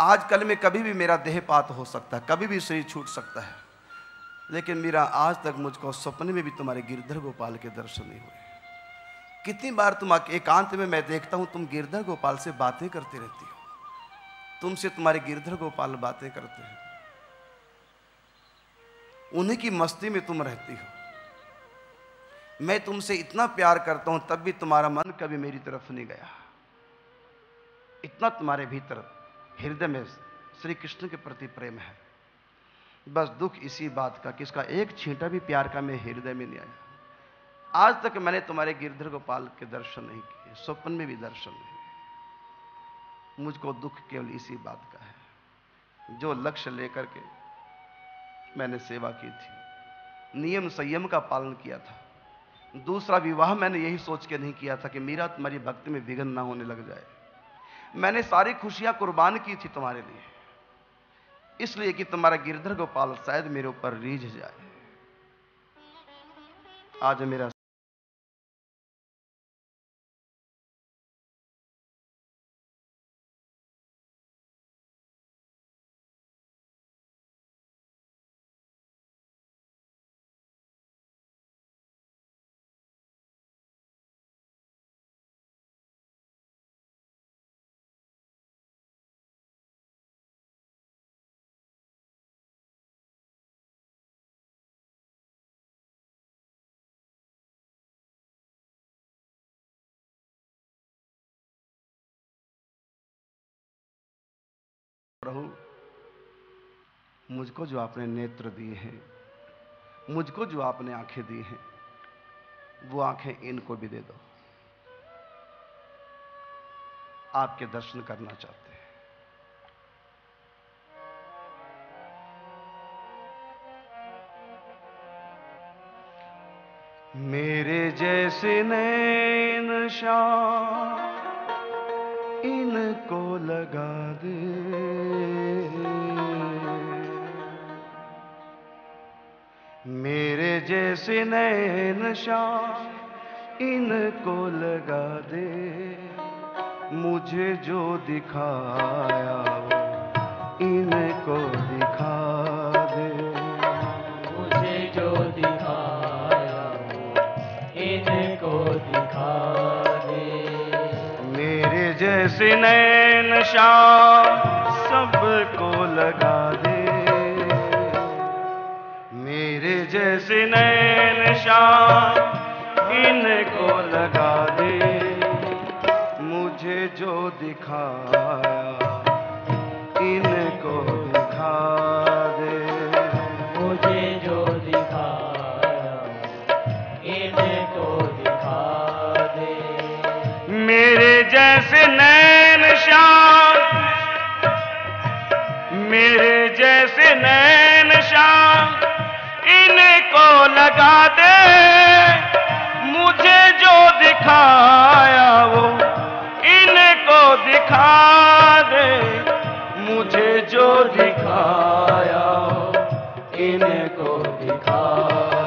आज कल में कभी भी मेरा देहपात हो सकता है, कभी भी शरीर छूट सकता है। लेकिन मेरा, आज तक मुझको सपने में भी तुम्हारे गिरधर गोपाल के दर्शन नहीं हुए। कितनी बार तुम एकांत में मैं देखता हूँ, तुम गिरधर गोपाल से बातें करती रहती हो। तुमसे तुम्हारे गिरधर गोपाल बातें करते हैं। उन्हीं की मस्ती में तुम रहती हो। मैं तुमसे इतना प्यार करता हूँ, तब भी तुम्हारा मन कभी मेरी तरफ़ नहीं गया। इतना तुम्हारे भीतर हृदय में श्री कृष्ण के प्रति प्रेम है। बस दुख इसी बात का कि इसका एक छींटा भी प्यार का मेरे हृदय में नहीं आया। आज तक मैंने तुम्हारे गिरधर गोपाल के दर्शन नहीं किए, स्वप्न में भी दर्शन नहीं मुझको दुख केवल इसी बात का है। जो लक्ष्य लेकर के मैंने सेवा की थी, नियम संयम का पालन किया था। दूसरा विवाह मैंने यही सोच के नहीं किया था कि मेरा तुम्हारी भक्ति में विघन ना होने लग जाए। मैंने सारी खुशियाँ कुर्बान की थी तुम्हारे लिए। इसलिए कि तुम्हारा गिरधर गोपाल शायद मेरे ऊपर रीझ जाए। आज मेरा मुझको जो आपने नेत्र दिए हैं, मुझको जो आपने आँखें दी हैं, वो आँखें इनको भी दे दो। आपके दर्शन करना चाहते हैं। मेरे जैसे नैन शाह इनको लगा दे। जैसे नए नशा इनको लगा दे। मुझे जो दिखाया इनको दिखा दे। मुझे जो दिखाया इनको दिखा दे। मेरे जैसे नैन शाम सबको लगा दे मेरे जैसे नैन शाम इनको लगा दे। मुझे जो दिखाया इनको दिखा दे। मुझे जो दिखाया इनको दिखा दे। मेरे जैसे नैन श्याम मेरे जैसे नैन श्याम इनको लगा दे। मुझे जो दिखाया वो इनको दिखा दे। मुझे जो दिखाया वो इनको दिखा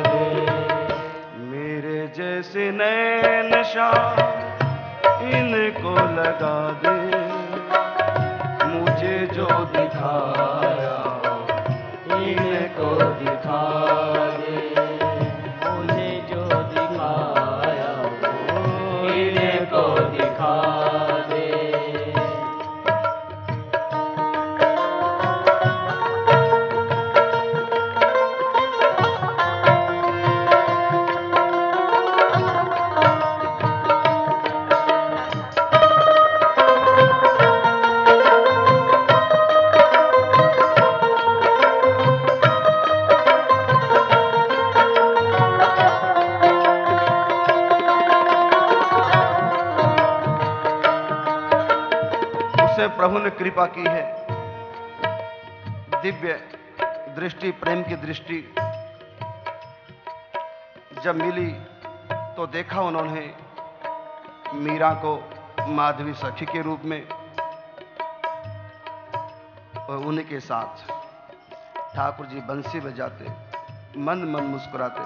दे। मेरे जैसे नैन श्याम इनको लगा दे। कृपा की है। दिव्य दृष्टि, प्रेम की दृष्टि जब मिली तो देखा उन्होंने मीरा को माधवी सखी के रूप में और उन्हीं के साथ ठाकुर जी बंसी बजाते, मन मन मुस्कुराते।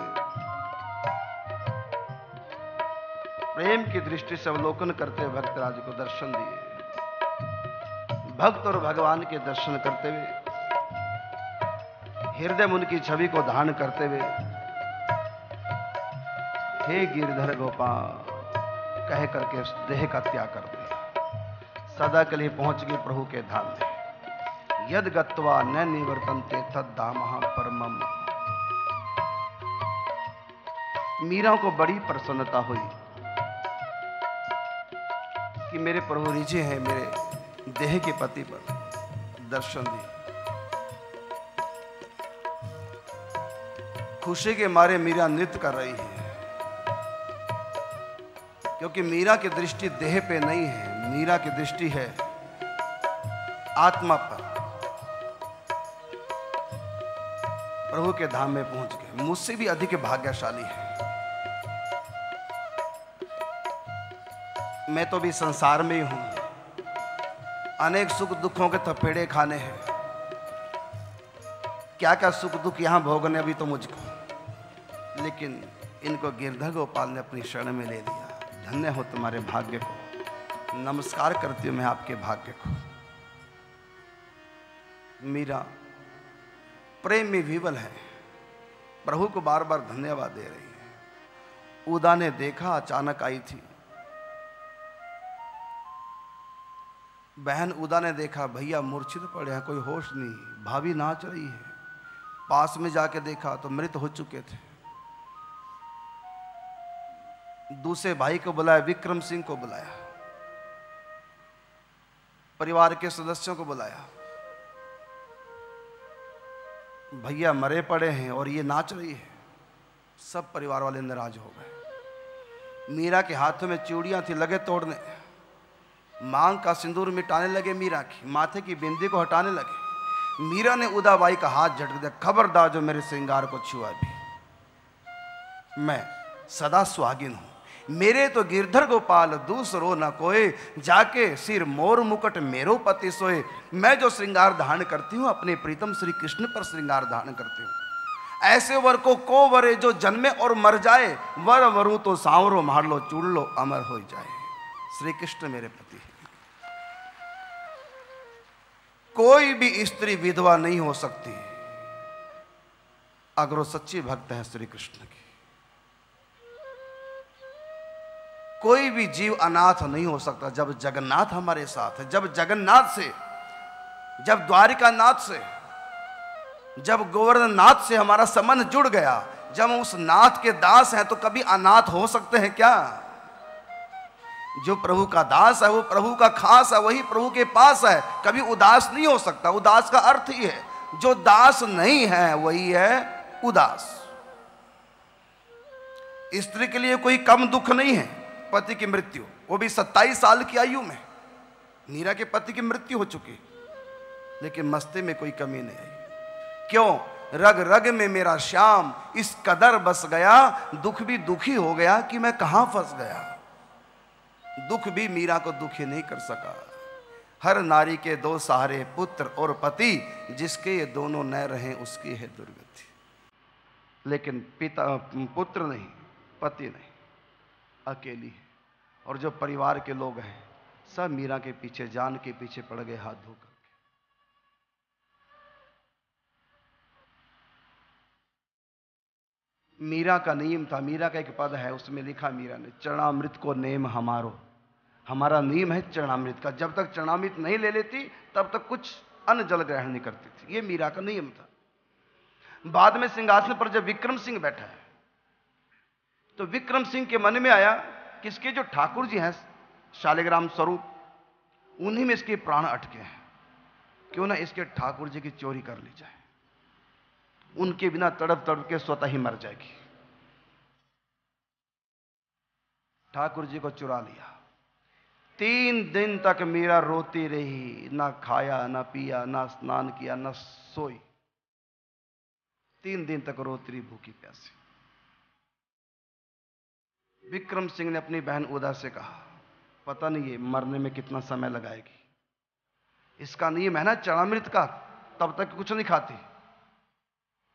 प्रेम की दृष्टि से अवलोकन करते भक्तराज को दर्शन दिए। भक्त और भगवान के दर्शन करते हुए, हृदय में उनकी छवि को धारण करते हुए, हे गिरधर गोपाल, कह करके उस देह का त्याग कर दिया। सदा के लिए पहुँच गए प्रभु के धाम में। यद गत्वा न निवर्तनते तद दाम परमम। मीरा को बड़ी प्रसन्नता हुई कि मेरे प्रभु रिझे हैं, मेरे देह के पति पर दर्शन दी खुशी के मारे मीरा नृत्य कर रही है। क्योंकि मीरा की दृष्टि देह पे नहीं है, मीरा की दृष्टि है आत्मा पर। प्रभु के धाम में पहुँच गए। मुझसे भी अधिक भाग्यशाली है। मैं तो भी संसार में ही हूँ। अनेक सुख दुखों के थपेड़े खाने हैं। क्या क्या सुख दुख यहाँ भोगने अभी तो मुझको? लेकिन इनको गिरधर गोपाल ने अपनी शरण में ले लिया। धन्य हो तुम्हारे भाग्य को। नमस्कार करती हूँ मैं आपके भाग्य को। मीरा, प्रेम में विवल है। प्रभु को बार बार धन्यवाद दे रही है। उदा ने देखा, अचानक आई थी। बहन उदा ने देखा, भैया, मूर्छित पड़े हैं, कोई होश नहीं भाभी नाच रही है। पास में जाके देखा तो मृत हो चुके थे। दूसरे भाई को बुलाया, विक्रम सिंह को बुलाया, परिवार के सदस्यों को बुलाया। भैया, मरे पड़े हैं और ये नाच रही है। सब परिवार वाले नाराज़ हो गए। मीरा के हाथों में चूड़ियाँ थी, लगे तोड़ने। मांग का सिंदूर मिटाने लगे मीरा की, माथे की बिंदी को हटाने लगे। मीरा ने उदाबाई का हाथ झटक दिया। खबरदार जो मेरे श्रृंगार को छुआ भी। मैं सदा सुहागिन हूँ। मेरे तो गिरधर गोपाल दूसरो न कोई जाके सिर मोर मुकट मेरो पति सोए। मैं जो श्रृंगार धारण करती हूँ, अपने प्रीतम श्री कृष्ण पर श्रृंगार धारण करती हूँ। ऐसे वर को को वरे जो जन्मे और मर जाए, वर वरु तो सांवरो मार लो चूड़ लो, अमर हो जाए। श्री कृष्ण मेरे पति। कोई भी स्त्री विधवा नहीं हो सकती। अगर वो सच्ची भक्त है श्री कृष्ण की। कोई भी जीव अनाथ नहीं हो सकता जब जगन्नाथ हमारे साथ है, जब जगन्नाथ से, जब द्वारिका नाथ से, जब गोवर्धन नाथ से हमारा संबंध जुड़ गया, जब उस नाथ के दास हैं तो कभी अनाथ हो सकते हैं क्या? जो प्रभु का दास है, वो प्रभु का खास है, वही प्रभु के पास है। कभी उदास नहीं हो सकता। उदास का अर्थ ही है, जो दास नहीं है, वही है उदास। स्त्री के लिए कोई कम दुख नहीं है, पति की मृत्यु। वो भी सत्ताईस साल की आयु में। नीरा के पति की मृत्यु हो चुकी लेकिन मस्ती में कोई कमी नहीं आई। क्यों? रग रग में मेरा श्याम इस कदर बस गया, दुख भी दुखी हो गया कि मैं कहाँ फंस गया? दुख भी मीरा को दुखी नहीं कर सका। हर नारी के दो सहारे पुत्र और पति, जिसके ये दोनों न रहे, उसकी है दुर्गति। लेकिन पिता, पुत्र नहीं, पति नहीं, अकेली है। और जो परिवार के लोग हैं, सब मीरा के पीछे, जान के पीछे पड़ गए हाथ धोकर। मीरा का नियम था, मीरा का एक पद है, उसमें लिखा मीरा ने, चरणामृत को नेम हमारो। हमारा नियम है चरणामृत का। जब तक चरणामृत नहीं ले लेती, तब तक कुछ अन्न जल ग्रहण नहीं करती थी। ये मीरा का नियम था। बाद में सिंहासन पर जब विक्रम सिंह बैठा है तो विक्रम सिंह के मन में आया कि इसके जो ठाकुर जी हैं, शालिग्राम स्वरूप, उन्हीं में इसके प्राण अटके हैं। क्यों ना इसके ठाकुर जी की चोरी कर ली जाए। उनके बिना तड़प तड़प के स्वतः ही मर जाएगी। ठाकुर जी को चुरा लिया। तीन दिन तक मीरा रोती रही, ना खाया, ना पिया, ना स्नान किया, ना सोई। तीन दिन तक रोती रही भूखी प्यासी। विक्रम सिंह ने अपनी बहन उदा से कहा, पता नहीं ये मरने में कितना समय लगाएगी। इसका नियम है ना चरणामृत का, तब तक कुछ नहीं खाती।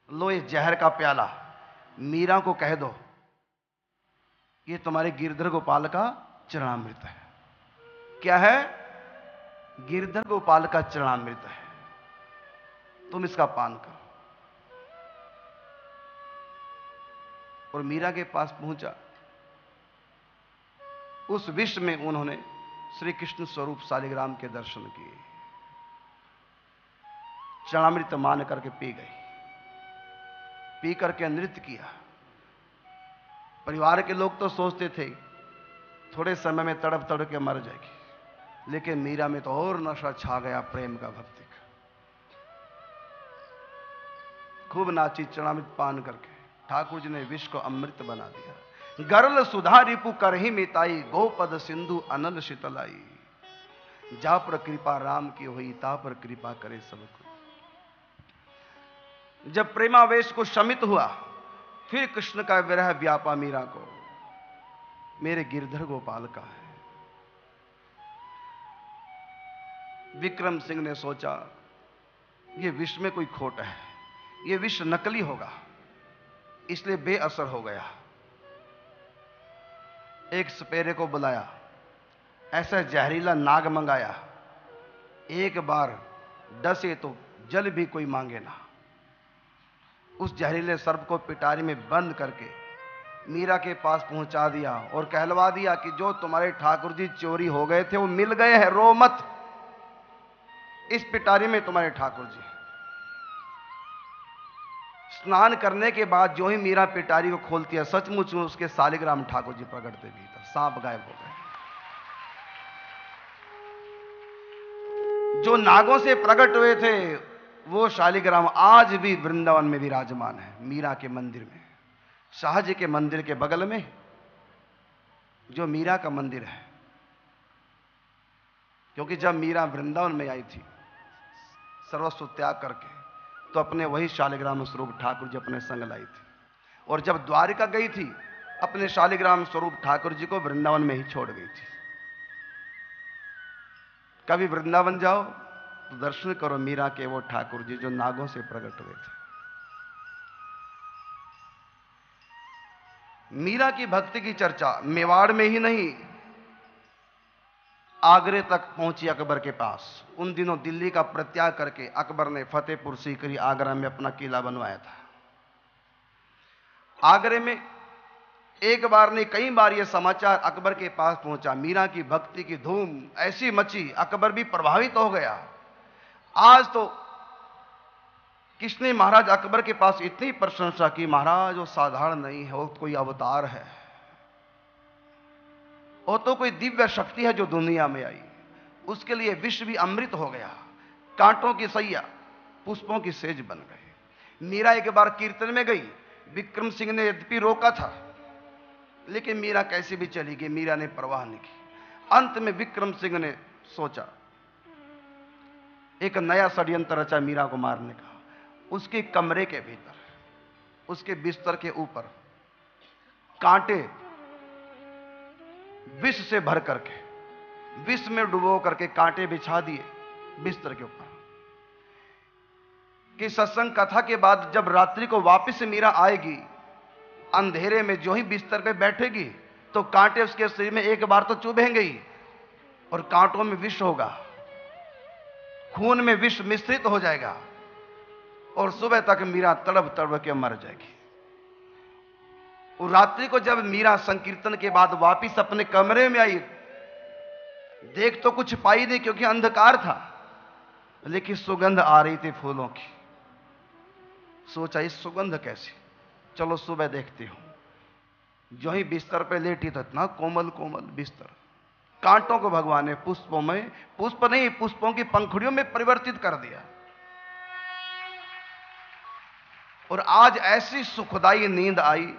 लो ये जहर का प्याला, मीरा को कह दो, ये तुम्हारे गिरधर गोपाल का चरणामृत है। क्या है? गिरधर गोपाल का चरणामृत है। तुम इसका पान करो। और मीरा के पास पहुँचा। उस विश्व में उन्होंने श्री कृष्ण स्वरूप शालिग्राम के दर्शन किए। चरणामृत मान करके पी गई पी करके नृत्य किया। परिवार के लोग तो सोचते थे, थोड़े समय में तड़प तड़प के मर जाएगी। लेकिन मीरा में तो और नशा छा गया प्रेम का भक्ति का। खूब नाची चरणामृत पान करके ठाकुर जी ने विश्व को अमृत बना दिया। गरल सुधा रिपु कर ही मिताई, गोपद सिंधु अनल शीतलाई। जा पर कृपा राम की हुई, ता पर कृपा करे सबको जब प्रेमावेश को शमित हुआ, फिर कृष्ण का विरह व्यापा मीरा को। मेरे गिरधर गोपाल का है। विक्रम सिंह ने सोचा यह विश्व में कोई खोट है। यह विश्व नकली होगा, इसलिए बेअसर हो गया। एक सपेरे को बुलाया, ऐसा जहरीला नाग मंगाया, एक बार डसे तो जल भी कोई मांगे ना। उस जहरीले सर्प को पिटारी में बंद करके मीरा के पास पहुँचा दिया और कहलवा दिया कि जो तुम्हारे ठाकुर जी चोरी हो गए थे, वो मिल गए हैं, रो मत। इस पिटारी में तुम्हारे ठाकुर जी। स्नान करने के बाद जो ही मीरा पिटारी को खोलती है, सचमुच उसके सालिग्राम ठाकुर जी प्रकटते भीतर सांप गायब हो गए। जो नागों से प्रकट हुए थे, वो शालिग्राम आज भी वृंदावन में विराजमान है, मीरा के मंदिर में। शाहजी के मंदिर के बगल में जो मीरा का मंदिर है। क्योंकि जब मीरा वृंदावन में आई थी सर्वस्व त्याग करके तो अपने वही शालिग्राम स्वरूप ठाकुर जी अपने संग लाई थी। और जब द्वारिका गई थी, अपने शालिग्राम स्वरूप ठाकुर जी को वृंदावन में ही छोड़ गई थी। कभी वृंदावन जाओ तो दर्शन करो मीरा के वो ठाकुर जी जो नागों से प्रकट हुए थे। मीरा की भक्ति की चर्चा मेवाड़ में ही नहीं आगरे तक पहुँची अकबर के पास। उन दिनों दिल्ली का प्रत्याग करके अकबर ने फतेहपुर सीकरी आगरा में अपना किला बनवाया था। आगरे में एक बार ने कई बार यह समाचार अकबर के पास पहुँचा। मीरा की भक्ति की धूम ऐसी मची, अकबर भी प्रभावित हो गया। आज तो किसने महाराज अकबर के पास इतनी प्रशंसा की? महाराज, वो साधारण नहीं है, वो कोई अवतार है। वो तो कोई दिव्य शक्ति है जो दुनिया में आई। उसके लिए विश्व भी अमृत हो गया। कांटों की सैया पुष्पों की सेज बन गए मीरा एक बार कीर्तन में गई। विक्रम सिंह ने यद्यपि रोका था, लेकिन मीरा कैसे भी चली गई। मीरा ने परवाह नहीं की। अंत में विक्रम सिंह ने सोचा, एक नया षड्यंत्र रचा मीरा को मारने का। उसके कमरे के भीतर, उसके बिस्तर के ऊपर कांटे विष से भर करके, विष में डुबो करके कांटे बिछा दिए बिस्तर के ऊपर। कि सत्संग कथा के बाद जब रात्रि को वापस मीरा आएगी, अंधेरे में जो ही बिस्तर पे बैठेगी तो कांटे उसके शरीर में एक बार तो चुभेंगे ही, और कांटों में विष होगा। खून में विष मिश्रित हो जाएगा, और सुबह तक मीरा तड़प तड़प के मर जाएगी। और रात्रि को जब मीरा संकीर्तन के बाद वापिस अपने कमरे में आई, देख तो कुछ पाई नहीं क्योंकि अंधकार था, लेकिन सुगंध आ रही थी फूलों की। सोचा, इस सुगंध कैसी? चलो सुबह देखती हूँ। जो ही बिस्तर पे लेटी तो इतना कोमल कोमल बिस्तर। कांटों को भगवान ने पुष्पों में, पुष्प नहीं, पुष्पों की पंखुड़ियों में परिवर्तित कर दिया। और आज ऐसी सुखदाई नींद आई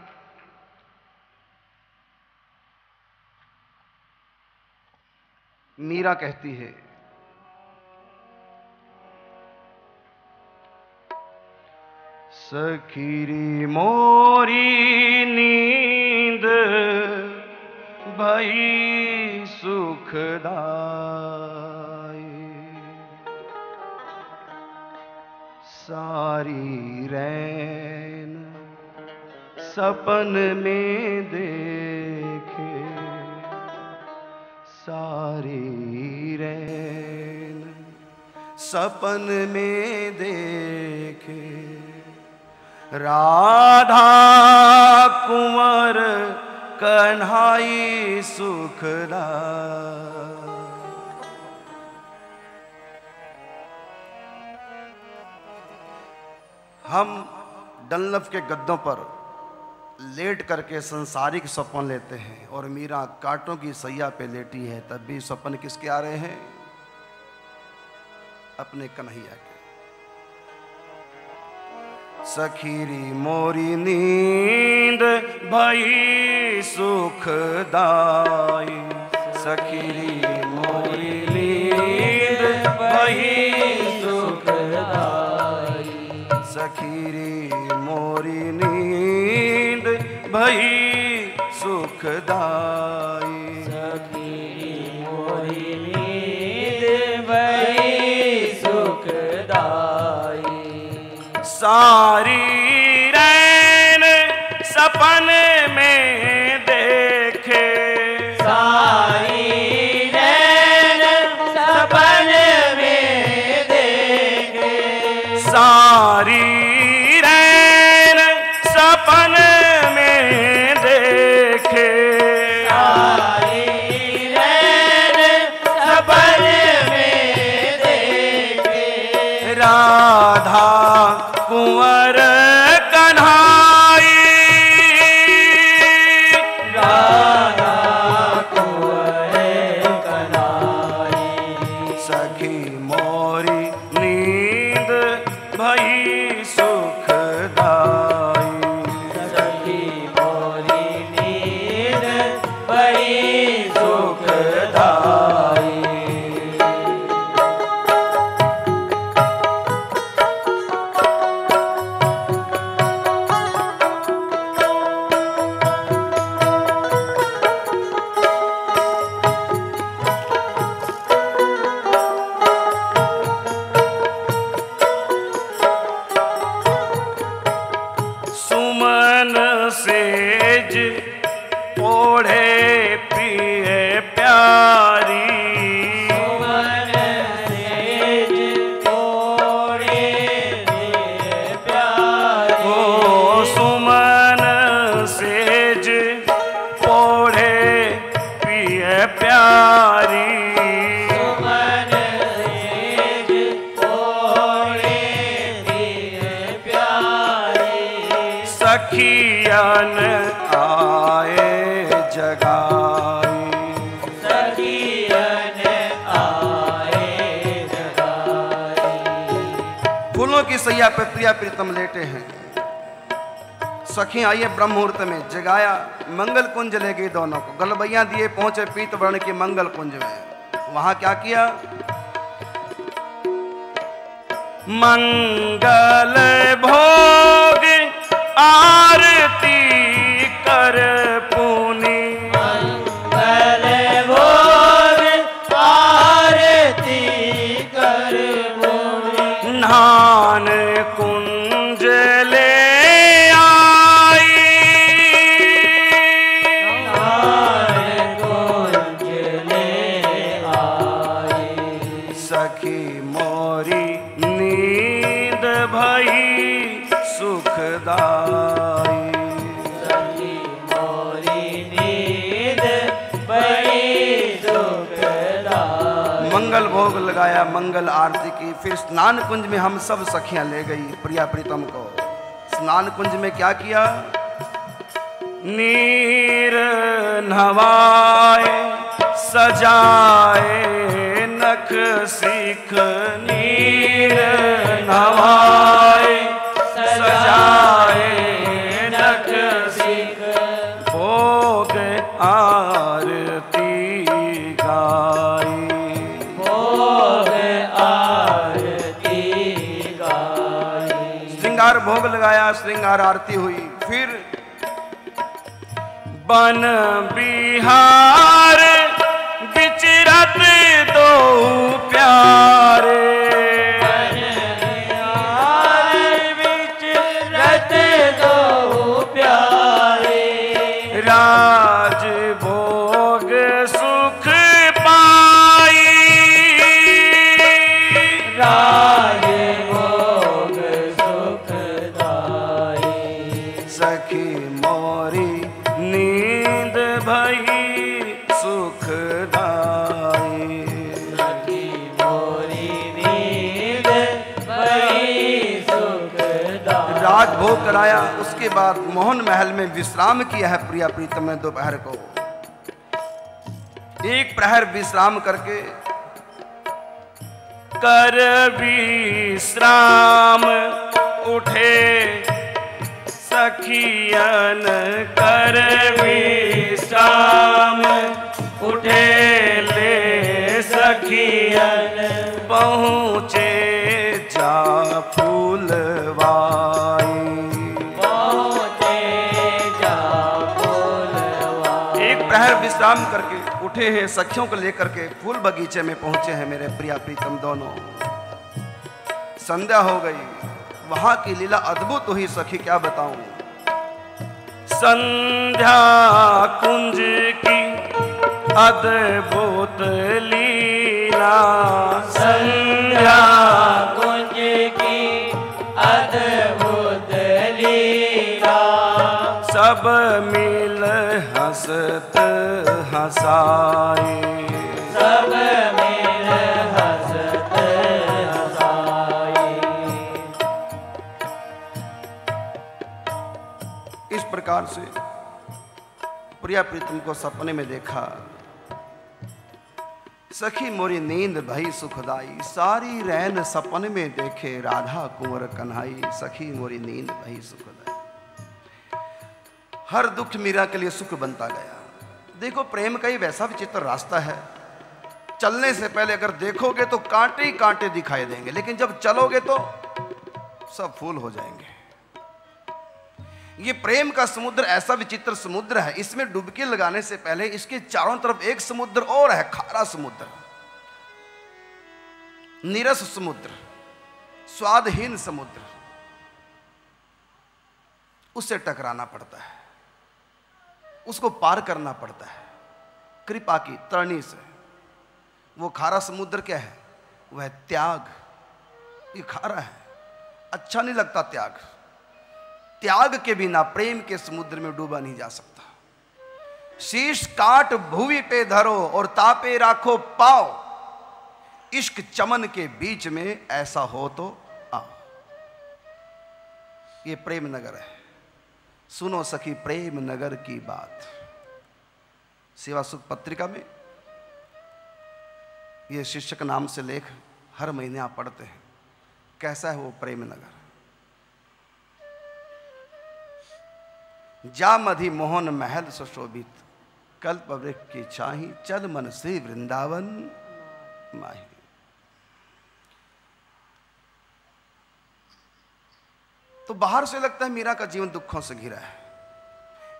मीरा कहती है। सखीरी मोरी नींद भई सुखदाई। सारी रैन सपन में देखे सारी रैन सपन में देखे। राधा कुंवर कन्हाई सुखदा हम डल्लफ के गद्दों पर लेट करके संसारिक सपन लेते हैं और मीरा कांटों की सैया पे लेटी है, तब भी सपन किसके आ रहे हैं? अपने कन्हैया के। सखीरी मोरी नींद भई सुखदाई। सखीरी मोरी नींद भई सुखदाई। सखीरी मोरी नींद भई सुखदाई। सखी मोरी भई सुखदाई सारी रैन सपन सखी है ब्रह्म मुहूर्त में, जगाया, मंगल कुंज ले गई दोनों को। गलबैया दिए पहुँचे पीत वर्ण के मंगल कुंज में। वहाँ क्या किया? मंगल भोग आरती मंगल भोग लगाया, मंगल आरती की। फिर स्नान कुंज में हम सब सखियाँ ले गई, प्रिया प्रीतम को। स्नान कुंज में क्या किया? नीर नवाए, सजाए नख सिख, नीर नवाए। भोग लगाया श्रृंगार आरती हुई। फिर बन बिहार बिचरत दो प्यारे महल में विश्राम किया है प्रिया प्रीतम ने दोपहर को। एक प्रहर विश्राम करके कर विश्राम उठे, सखियन कर विश्राम उठे ले, सखियन पहुँचे जा फूलवाई एक प्रहर विश्राम करके उठे हैं सखियों को लेकर के फूल बगीचे में पहुँचे हैं मेरे प्रिया प्रीतम दोनों। संध्या हो गई। वहाँ की लीला अद्भुत हुई सखी क्या बताऊँ? संध्या कुंज की अद्भुत लीला। संध्या कुंज की अद्भुत लीला। सब मिल हंसत हंसाए। सब मिल हंसत हंसाए। इस प्रकार से प्रिया प्रीतम को सपने में देखा। सखी मोरी नींद भई सुखदाई सारी रैन सपन में देखे राधा कुंवर कन्हाई। सखी मोरी नींद भई सुखदाई। हर दुख मीरा के लिए सुख बनता गया। देखो, प्रेम का ही वैसा विचित्र रास्ता है। चलने से पहले अगर देखोगे तो कांटे ही कांटे दिखाई देंगे, लेकिन जब चलोगे तो सब फूल हो जाएँगे। ये प्रेम का समुद्र ऐसा विचित्र समुद्र है, इसमें डुबकी लगाने से पहले इसके चारों तरफ़ एक समुद्र और है, खारा समुद्र। नीरस समुद्र, स्वादहीन समुद्र। उससे टकराना पड़ता है। उसको पार करना पड़ता है। कृपा की तरणी से। वो खारा समुद्र क्या है? वह त्याग। ये खारा है। अच्छा नहीं लगता त्याग। त्याग के बिना प्रेम के समुद्र में डूबा नहीं जा सकता। शीश काट भूमि पे धरो और तापे राखो पाओ। इश्क चमन के बीच में ऐसा हो तो आओ। ये प्रेम नगर है। सुनो सखी प्रेम नगर की बात। सेवा सुख पत्रिका में ये शिक्षक नाम से लेख हर महीने आप पढ़ते हैं। कैसा है वो प्रेम नगर? जा मधि मोहन महल सुशोभित, कल्प वृक्ष की चाही चल मन श्री वृंदावन माही। तो बाहर से लगता है मीरा का जीवन दुखों से घिरा है।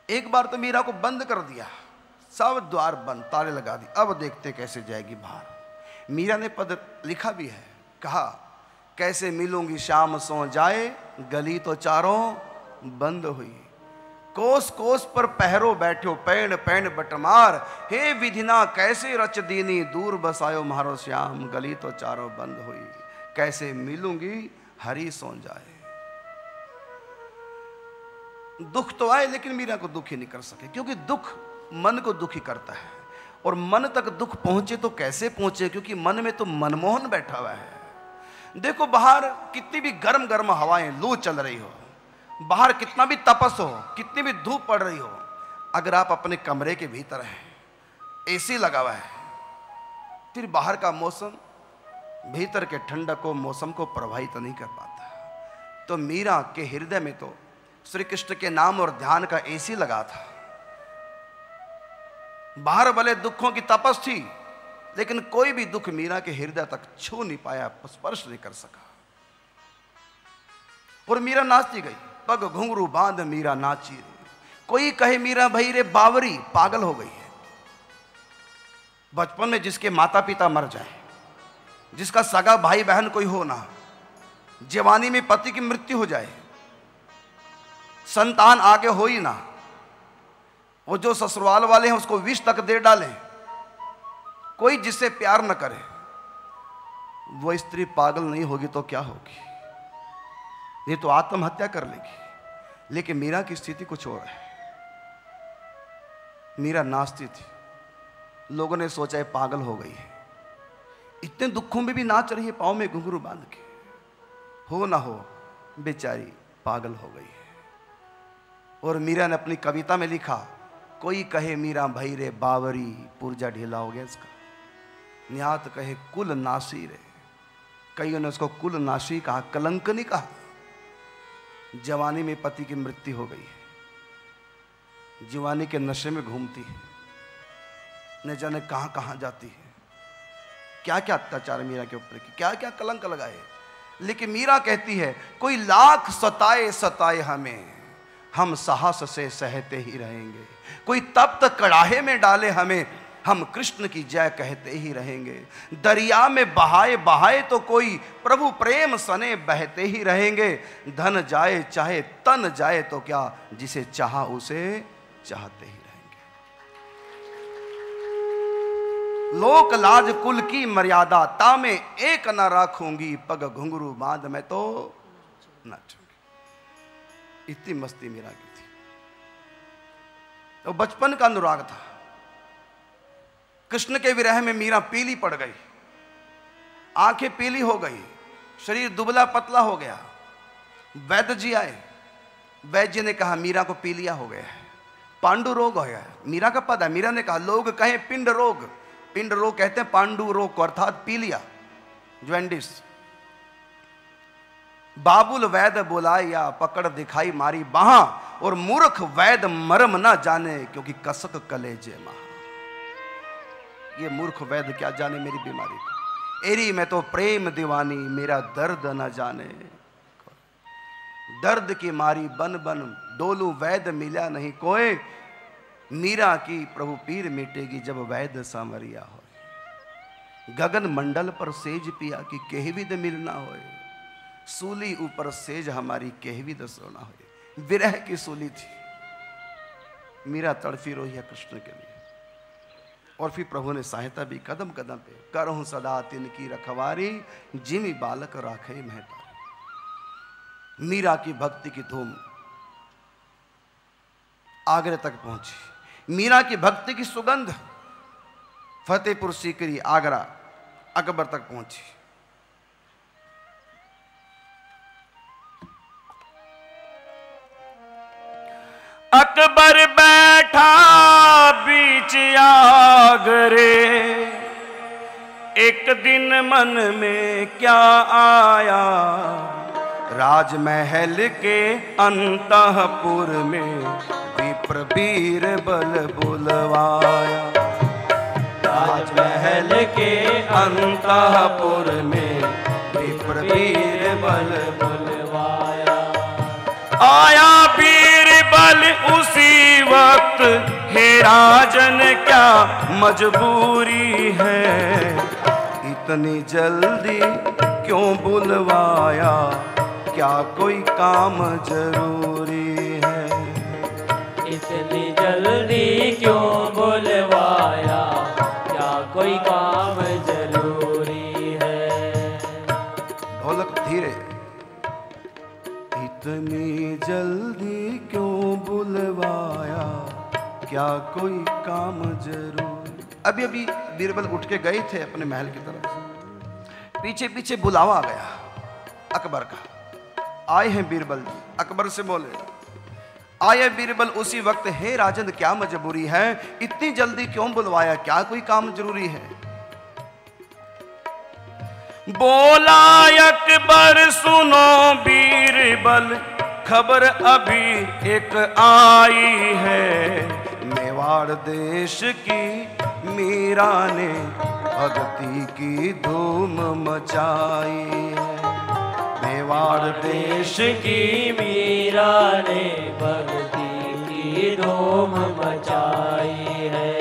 एक बार तो मीरा को बंद कर दिया। सब द्वार बंद, ताले लगा दी। अब देखते कैसे जाएगी बाहर। मीरा ने पद लिखा भी है। कहा, कैसे मिलूँगी शाम सो जाए, गली तो चारों बंद हुई। कोस कोस पर पहरो बैठो, पैण पैण बटमार। हे विधिना, कैसे रच दीनी, दूर बसायो मारो श्याम, गली तो चारों बंद हुई। कैसे मिलूँगी हरी सो जाए। दुख तो आए, लेकिन मीरा को दुखी नहीं कर सके, क्योंकि दुख मन को दुखी करता है। और मन तक दुख पहुँचे तो कैसे पहुँचे? क्योंकि मन में तो मनमोहन बैठा हुआ है। देखो, बाहर कितनी भी गर्म गर्म हवाएँ, लू चल रही हो। बाहर कितना भी तपस हो, कितनी भी धूप पड़ रही हो, अगर आप अपने कमरे के भीतर हैं, एसी लगा हुआ है, फिर बाहर का मौसम भीतर के ठंडक को, मौसम को प्रभावित नहीं कर पाता। तो मीरा के हृदय में तो श्री कृष्ण के नाम और ध्यान का एसी लगा था। बाहर भले दुखों की तपस थी, लेकिन कोई भी दुख मीरा के हृदय तक छू नहीं पाया, स्पर्श नहीं कर सका। और मीरा नाचती गई, पग घुंघरू बाँध मीरा नाची रे। कोई कहे, मीरा भाई रे, बावरी, पागल हो गई है। बचपन में जिसके माता पिता मर जाए, जिसका सगा भाई बहन कोई हो ना, जवानी में पति की मृत्यु हो जाए संतान आगे हो ही ना। वो जो ससुराल वाले हैं, उसको विष तक दे डालें। कोई जिससे प्यार न करे। वो स्त्री पागल नहीं होगी तो क्या होगी? ये तो आत्महत्या कर लेगी। लेकिन मीरा की स्थिति कुछ और है। मीरा नाचती थी। लोगों ने सोचा है पागल हो गई है। इतने दुखों में भी नाच रही है, पाँव में घुंघरू बाँध के। हो ना हो, बेचारी पागल हो गई है। और मीरा ने अपनी कविता में लिखा, कोई कहे मीरा भई रे बावरी, पुरजा ढीला हो गया इसका। न्यात कहे कुल नासी रे कईयों ने उसको कुल नाशी कहा कलंक नहीं कहा। जवानी में पति की मृत्यु हो गई है। जवानी के नशे में घूमती है। न जाने कहाँ कहाँ जाती है। क्या क्या अत्याचार मीरा के ऊपर की क्या क्या कलंक लगाए लेकिन मीरा कहती है, कोई लाख सताए सताए हमें। हम साहस से सहते ही रहेंगे। कोई तप्त कड़ाहे में डाले हमें, हम कृष्ण की जय कहते ही रहेंगे। दरिया में बहाए बहाए तो कोई प्रभु प्रेम सने बहते ही रहेंगे। धन जाए चाहे तन जाए तो क्या जिसे चाहा उसे चाहते ही रहेंगे। लोक लाज कुल की मर्यादा ता में एक न रखूँगी, पग घुंघरू बाँध में तो नाचूँगी इतनी मस्ती मेरा की थी। तो बचपन का अनुराग था। कृष्ण के विरह में मीरा पीली पड़ गई। आँखें पीली हो गई। शरीर दुबला पतला हो गया। वैद्य जी आए। वैद्य जी ने कहा, मीरा को पीलिया हो गया है। पांडु रोग हो। गया मीरा का पद है। मीरा ने कहा, लोग कहें पिंड रोग। पिंड रोग कहते हैं पांडु रोग को, अर्थात पीलिया ज्वेंडिस बाबुल वैद बुलाया पकड़ दिखाई मारी बहा, और मूर्ख वैद मरम ना जाने, क्योंकि कसक कलेजे महा ये मूर्ख वैद्य क्या जाने मेरी बीमारी को? एरी मैं तो प्रेम दीवानी, मेरा दर्द न जाने। दर्द की मारी बन बन, डोलू वैद्य मिला नहीं कोई मीरा की प्रभु पीर मिटेगी जब वैद्य सामरिया हो गगन मंडल पर सेज पिया की केहविद मिलना होए। सूली ऊपर सेज हमारी केहविद दसोना हो विरह की सूली थी। मीरा तड़फी रोही है कृष्ण के लिए। और फिर प्रभु ने सहायता भी कदम कदम पे करहूं सदा तिनकी रखवारी, जिमी बालक राखे मेहता। मीरा की भक्ति की धूम आगरे तक पहुँची। मीरा की भक्ति की सुगंध फतेहपुर सीकरी आगरा, अकबर तक पहुँची। अकबर बैठा, बीच आगरे एक दिन मन में क्या आया? राजमहल के अंतपुर में विप्र बीर बल बुलवाया। राजमहल के अंतपुर में विप्र बीर बल बुलवाया। आया हे राजन क्या मजबूरी है? इतनी जल्दी क्यों बुलवाया? क्या कोई काम ज़रूरी है? इतनी जल्दी क्यों बुलवाया? क्या कोई काम ज़रूरी है? ढोलक धीरे। इतनी जल्दी क्या कोई काम ज़रूर? अभी अभी बीरबल उठ के गए थे अपने महल की तरफ़ पीछे पीछे बुलावा आ गया, अकबर का। आए हैं बीरबल जी। अकबर से बोले, आए बीरबल, उसी वक्त, हे राजन, क्या मजबूरी है? इतनी जल्दी क्यों बुलवाया? क्या कोई काम ज़रूरी है? बोला अकबर, सुनो बीरबल, खबर अभी एक आई है। मेवाड़ देश की मीरा ने भक्ति की धूम मचाई मेवाड़ देश की मीरा ने भक्ति की धूम मचाई है।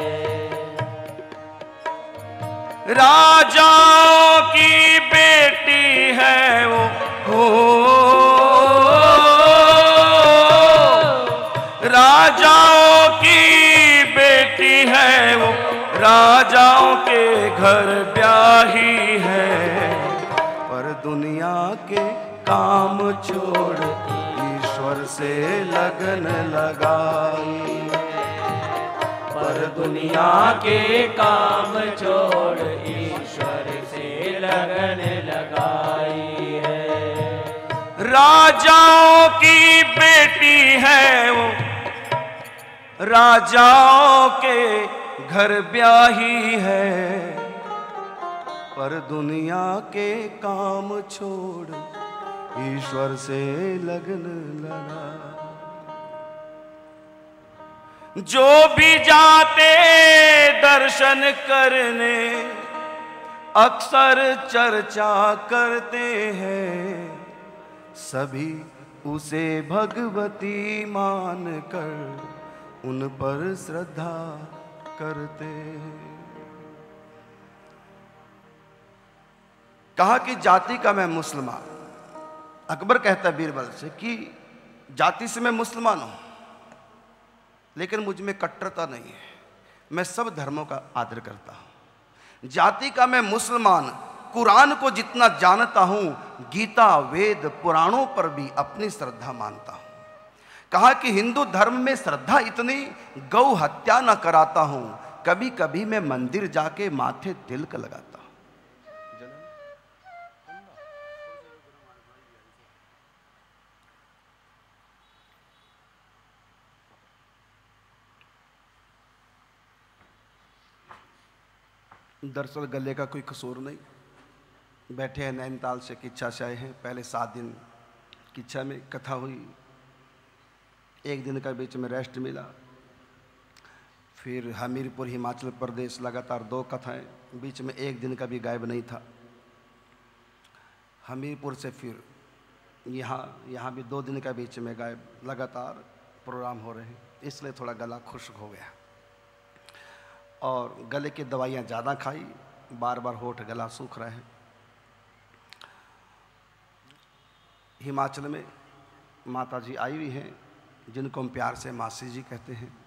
राजाओं की बेटी है वो। हो राजाओं राजाओं के घर ब्याही है, पर दुनिया के काम छोड़ ईश्वर से लगन लगाई पर दुनिया के काम छोड़ ईश्वर से लगन लगाई है। राजाओं की बेटी है वो, राजाओं के घर ब्याही है, पर दुनिया के काम छोड़ ईश्वर से लगन लगा जो भी जाते दर्शन करने, अक्सर चर्चा करते हैं। सभी उसे भगवती मान कर उन पर श्रद्धा करते। कहा कि जाति का मैं मुसलमान। अकबर कहता है बीरबल से कि जाति से मैं मुसलमान हूँ, लेकिन मुझमें कट्टरता नहीं है। मैं सब धर्मों का आदर करता हूँ। जाति का मैं मुसलमान, कुरान को जितना जानता हूँ, गीता, वेद, पुराणों पर भी अपनी श्रद्धा मानता हूँ। कहा कि हिंदू धर्म में श्रद्धा इतनी, गौ हत्या न कराता हूँ। कभी कभी मैं मंदिर जाके माथे तिलक लगाता हूँ। दरअसल गले का कोई कसूर नहीं। बैठे हैं नैनीताल से किच्छा से आए हैं। पहले सात दिन किच्छा में कथा हुई। एक दिन का बीच में रेस्ट मिला। फिर हमीरपुर, हिमाचल प्रदेश लगातार दो कथाएँ, बीच में एक दिन का भी गायब नहीं था। हमीरपुर से फिर यहाँ यहाँ भी दो दिन का बीच में गायब, लगातार प्रोग्राम हो रहे हैं, इसलिए थोड़ा गला खुश्क हो गया। और गले की दवाइयाँ ज़्यादा खाई बार बार होठ गला सूख रहे हैं। हिमाचल में माता जी आई हुई हैं जिनको हम प्यार से मासी जी कहते हैं।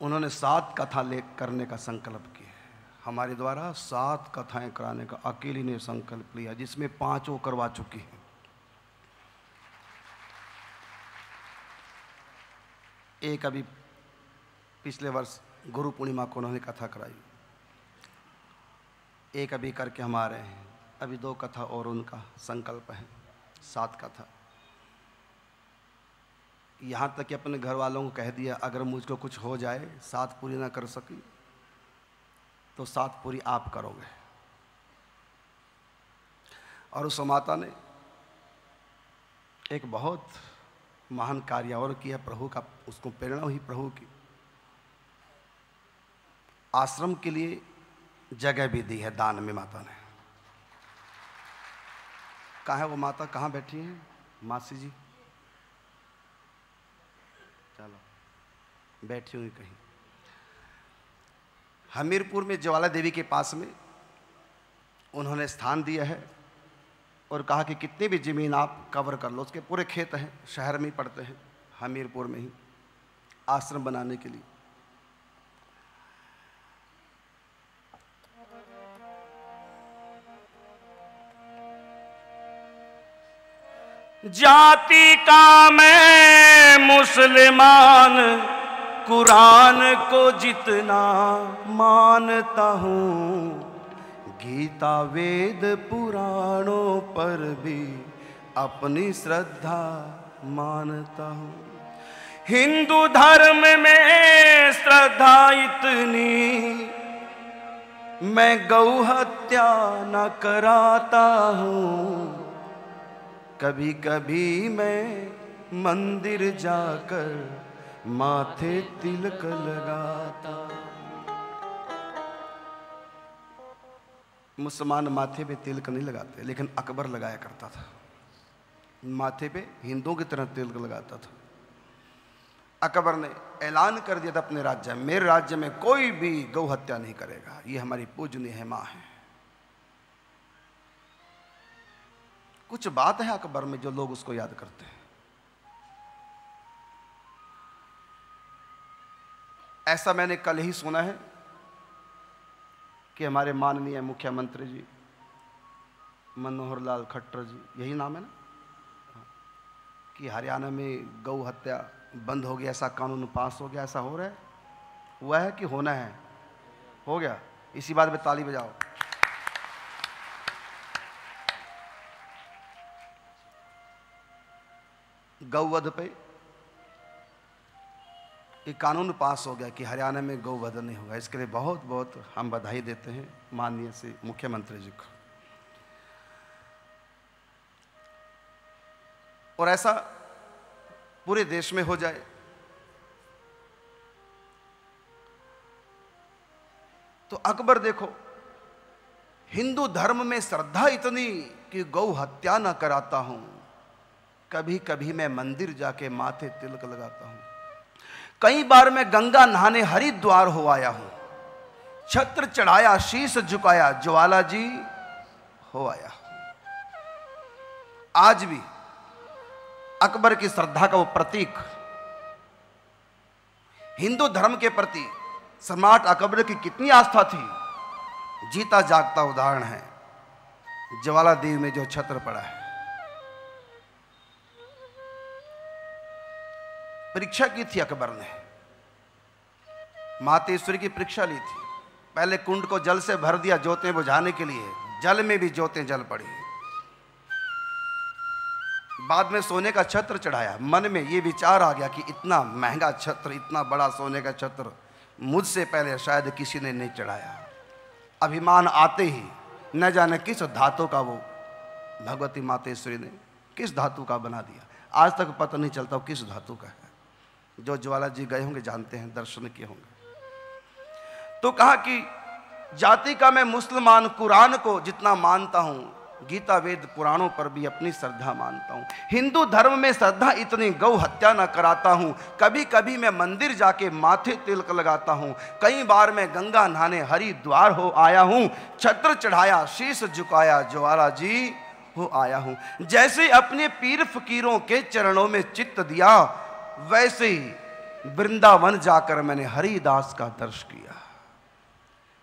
उन्होंने सात कथा ले करने का संकल्प किया है। हमारे द्वारा सात कथाएँ कराने का अकेली ने संकल्प लिया, जिसमें पाँच वो करवा चुकी हैं। एक अभी पिछले वर्ष गुरु पूर्णिमा को उन्होंने कथा कराई। एक अभी करके हम आ रहे हैं। अभी दो कथा और उनका संकल्प है, सात कथा। यहाँ तक कि अपने घर वालों को कह दिया, अगर मुझको कुछ हो जाए, साथ पूरी ना कर सकी तो साथ पूरी आप करोगे। और उस माता ने एक बहुत महान कार्य और किया, प्रभु का, उसको प्रेरणा हुई प्रभु की। आश्रम के लिए जगह भी दी है दान में माता ने। कहा है वो माता? कहाँ बैठी हैं? मासी जी चलो बैठी हुई कहीं। हमीरपुर में ज्वाला देवी के पास में उन्होंने स्थान दिया है और कहा कि कितनी भी ज़मीन आप कवर कर लो उसके पूरे खेत हैं शहर में ही पड़ते हैं हमीरपुर में ही आश्रम बनाने के लिए। जाति का मैं मुसलमान कुरान को जितना मानता हूँ, गीता वेद पुराणों पर भी अपनी श्रद्धा मानता हूँ। हिंदू धर्म में श्रद्धा इतनी, मैं गौ हत्या न कराता हूँ। कभी कभी मैं मंदिर जाकर माथे तिलक लगाता। मुसलमान माथे पे तिलक नहीं लगाते, लेकिन अकबर लगाया करता था। माथे पे हिंदुओं की तरह तिलक लगाता था। अकबर ने ऐलान कर दिया था अपने राज्य में, मेरे राज्य में कोई भी गौ हत्या नहीं करेगा, ये हमारी पूजनीय है माँ है। कुछ बात है अकबर में जो लोग उसको याद करते हैं। ऐसा मैंने कल ही सुना है कि हमारे माननीय मुख्यमंत्री जी मनोहर लाल खट्टर जी, यही नाम है ना? कि हरियाणा में गौ हत्या बंद हो गया, ऐसा कानून पास हो गया, ऐसा हो रहा है? हुआ है कि होना है? हो गया। इसी बात पे ताली बजाओ। गौवध पे एक कानून पास हो गया कि हरियाणा में गौवध नहीं होगा। इसके लिए बहुत बहुत हम बधाई देते हैं माननीय से मुख्यमंत्री जी को। और ऐसा पूरे देश में हो जाए तो अकबर देखो, हिंदू धर्म में श्रद्धा इतनी कि गौ हत्या न कराता हूँ। कभी कभी मैं मंदिर जाके माथे तिलक लगाता हूँ। कई बार मैं गंगा नहाने हरिद्वार हो आया हूँ। छत्र चढ़ाया, शीश झुकाया ज्वाला जी हो आया आज भी अकबर की श्रद्धा का वो प्रतीक, हिंदू धर्म के प्रति सम्राट अकबर की कितनी आस्था थी, जीता जागता उदाहरण है। ज्वाला देव में जो छत्र पड़ा है। परीक्षा की थी अकबर ने। मातेश्वरी की परीक्षा ली थी। पहले कुंड को जल से भर दिया जोतें बुझाने के लिए। जल में भी जोतें जल पड़ी। बाद में सोने का छत्र चढ़ाया। मन में ये विचार आ गया कि इतना महँगा छत्र, इतना बड़ा सोने का छत्र मुझसे पहले शायद किसी ने नहीं चढ़ाया। अभिमान आते ही न जाने किस धातु का वो भगवती मातेश्वरी ने किस धातु का बना दिया। आज तक पता नहीं चलता किस धातु का है। जो ज्वाला जी गए होंगे, जानते हैं, दर्शन किए होंगे। तो कहा कि, जाति का मैं मुसलमान कुरान को जितना मानता हूँ, गीता, वेद, पुराणों पर भी अपनी श्रद्धा मानता हूँ। हिंदू धर्म में श्रद्धा इतनी गौ हत्या न कराता हूँ। कभी कभी मैं मंदिर जाके माथे तिलक लगाता हूँ। कई बार मैं गंगा नहाने हरिद्वार हो आया हूँ। छत्र चढ़ाया, शीश झुकाया ज्वाला जी हो आया हूँ। जैसे अपने पीर फकीरों के चरणों में चित्त दिया वैसे ही वृंदावन जाकर मैंने हरिदास का दर्श किया।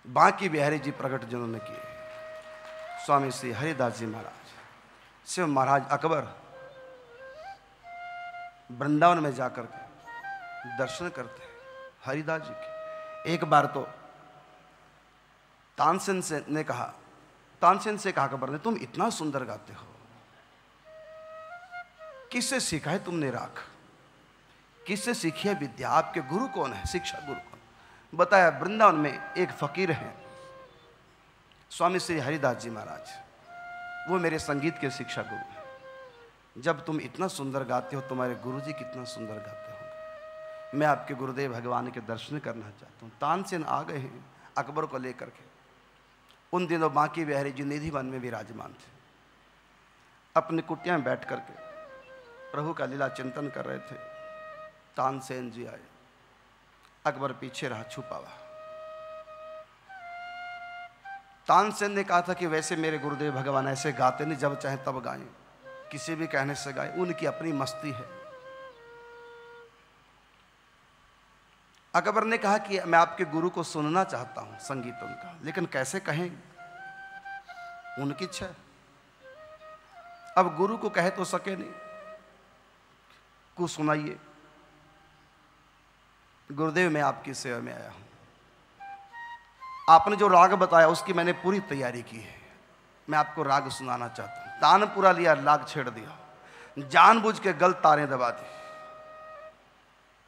बाकी बिहारी जी प्रकट जिन्होंने किए। स्वामी श्री हरिदास जी महाराज, शिव महाराज अकबर वृंदावन में जाकर के दर्शन करते हैं हरिदास जी के। एक बार तो तानसेन से ने कहा, तानसेन से कहा, अकबर ने, तुम इतना सुंदर गाते हो। किससे सीखा है तुमने राख? किससे सीखी है विद्या? आपके गुरु कौन है? शिक्षा गुरु कौन? बताया, वृंदावन में एक फकीर है। स्वामी श्री हरिदास जी महाराज, वो मेरे संगीत के शिक्षा गुरु हैं। जब तुम इतना सुंदर गाते हो, तुम्हारे गुरु जी कितना सुंदर गाते होंगे। मैं आपके गुरुदेव भगवान के दर्शन करना चाहता हूँ। तानसेन आ गए हैं, अकबर को लेकर के। उन दिनों बांकी बिहारी जी निधि वन में विराजमान थे। अपनी कुटिया में बैठ करके प्रभु का लीला चिंतन कर रहे थे। तानसेन जी आए। अकबर पीछे रहा, छुपा हुआ। तानसेन ने कहा था कि वैसे मेरे गुरुदेव भगवान ऐसे गाते नहीं, जब चाहे तब गाएँ। किसी भी कहने से गाएँ, उनकी अपनी मस्ती है। अकबर ने कहा कि मैं आपके गुरु को सुनना चाहता हूँ संगीत उनका लेकिन कैसे कहें? उनकी इच्छा अब गुरु को कहे तो सके नहीं। कुछ सुनाइए। गुरुदेव, मैं आपकी सेवा में आया हूँ। आपने जो राग बताया, उसकी मैंने पूरी तैयारी की है। मैं आपको राग सुनाना चाहता हूँ। तान पूरा लिया राग छेड़ दिया। जानबूझ के गलत तारे दबा दी।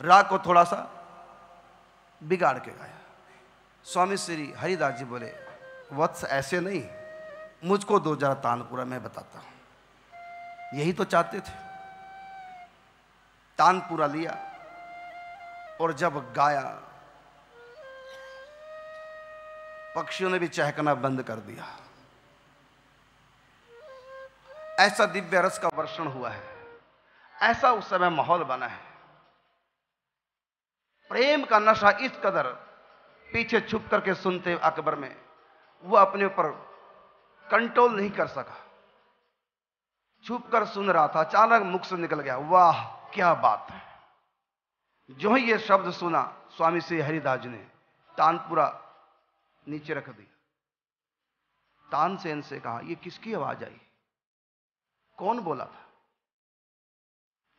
राग को थोड़ा सा बिगाड़ के गाया। स्वामी श्री हरिदास जी बोले, वत्स ऐसे नहीं, मुझको दो जरा तानपुरा मैं बताता हूँ। यही तो चाहते थे। तानपुरा लिया और जब गाया, पक्षियों ने भी चहकना बंद कर दिया। ऐसा दिव्य रस का वर्षण हुआ है। ऐसा उस समय माहौल बना है। प्रेम का नशा इस कदर पीछे छुप करके सुनते अकबर में, वो अपने ऊपर कंट्रोल नहीं कर सका। छुप कर सुन रहा था अचानक मुख से निकल गया। वाह, क्या बात है। जो ही ये शब्द सुना, स्वामी श्री हरिदास ने तानपुरा नीचे रख दिया। तानसेन से कहा, ये किसकी आवाज़ आई? कौन बोला था?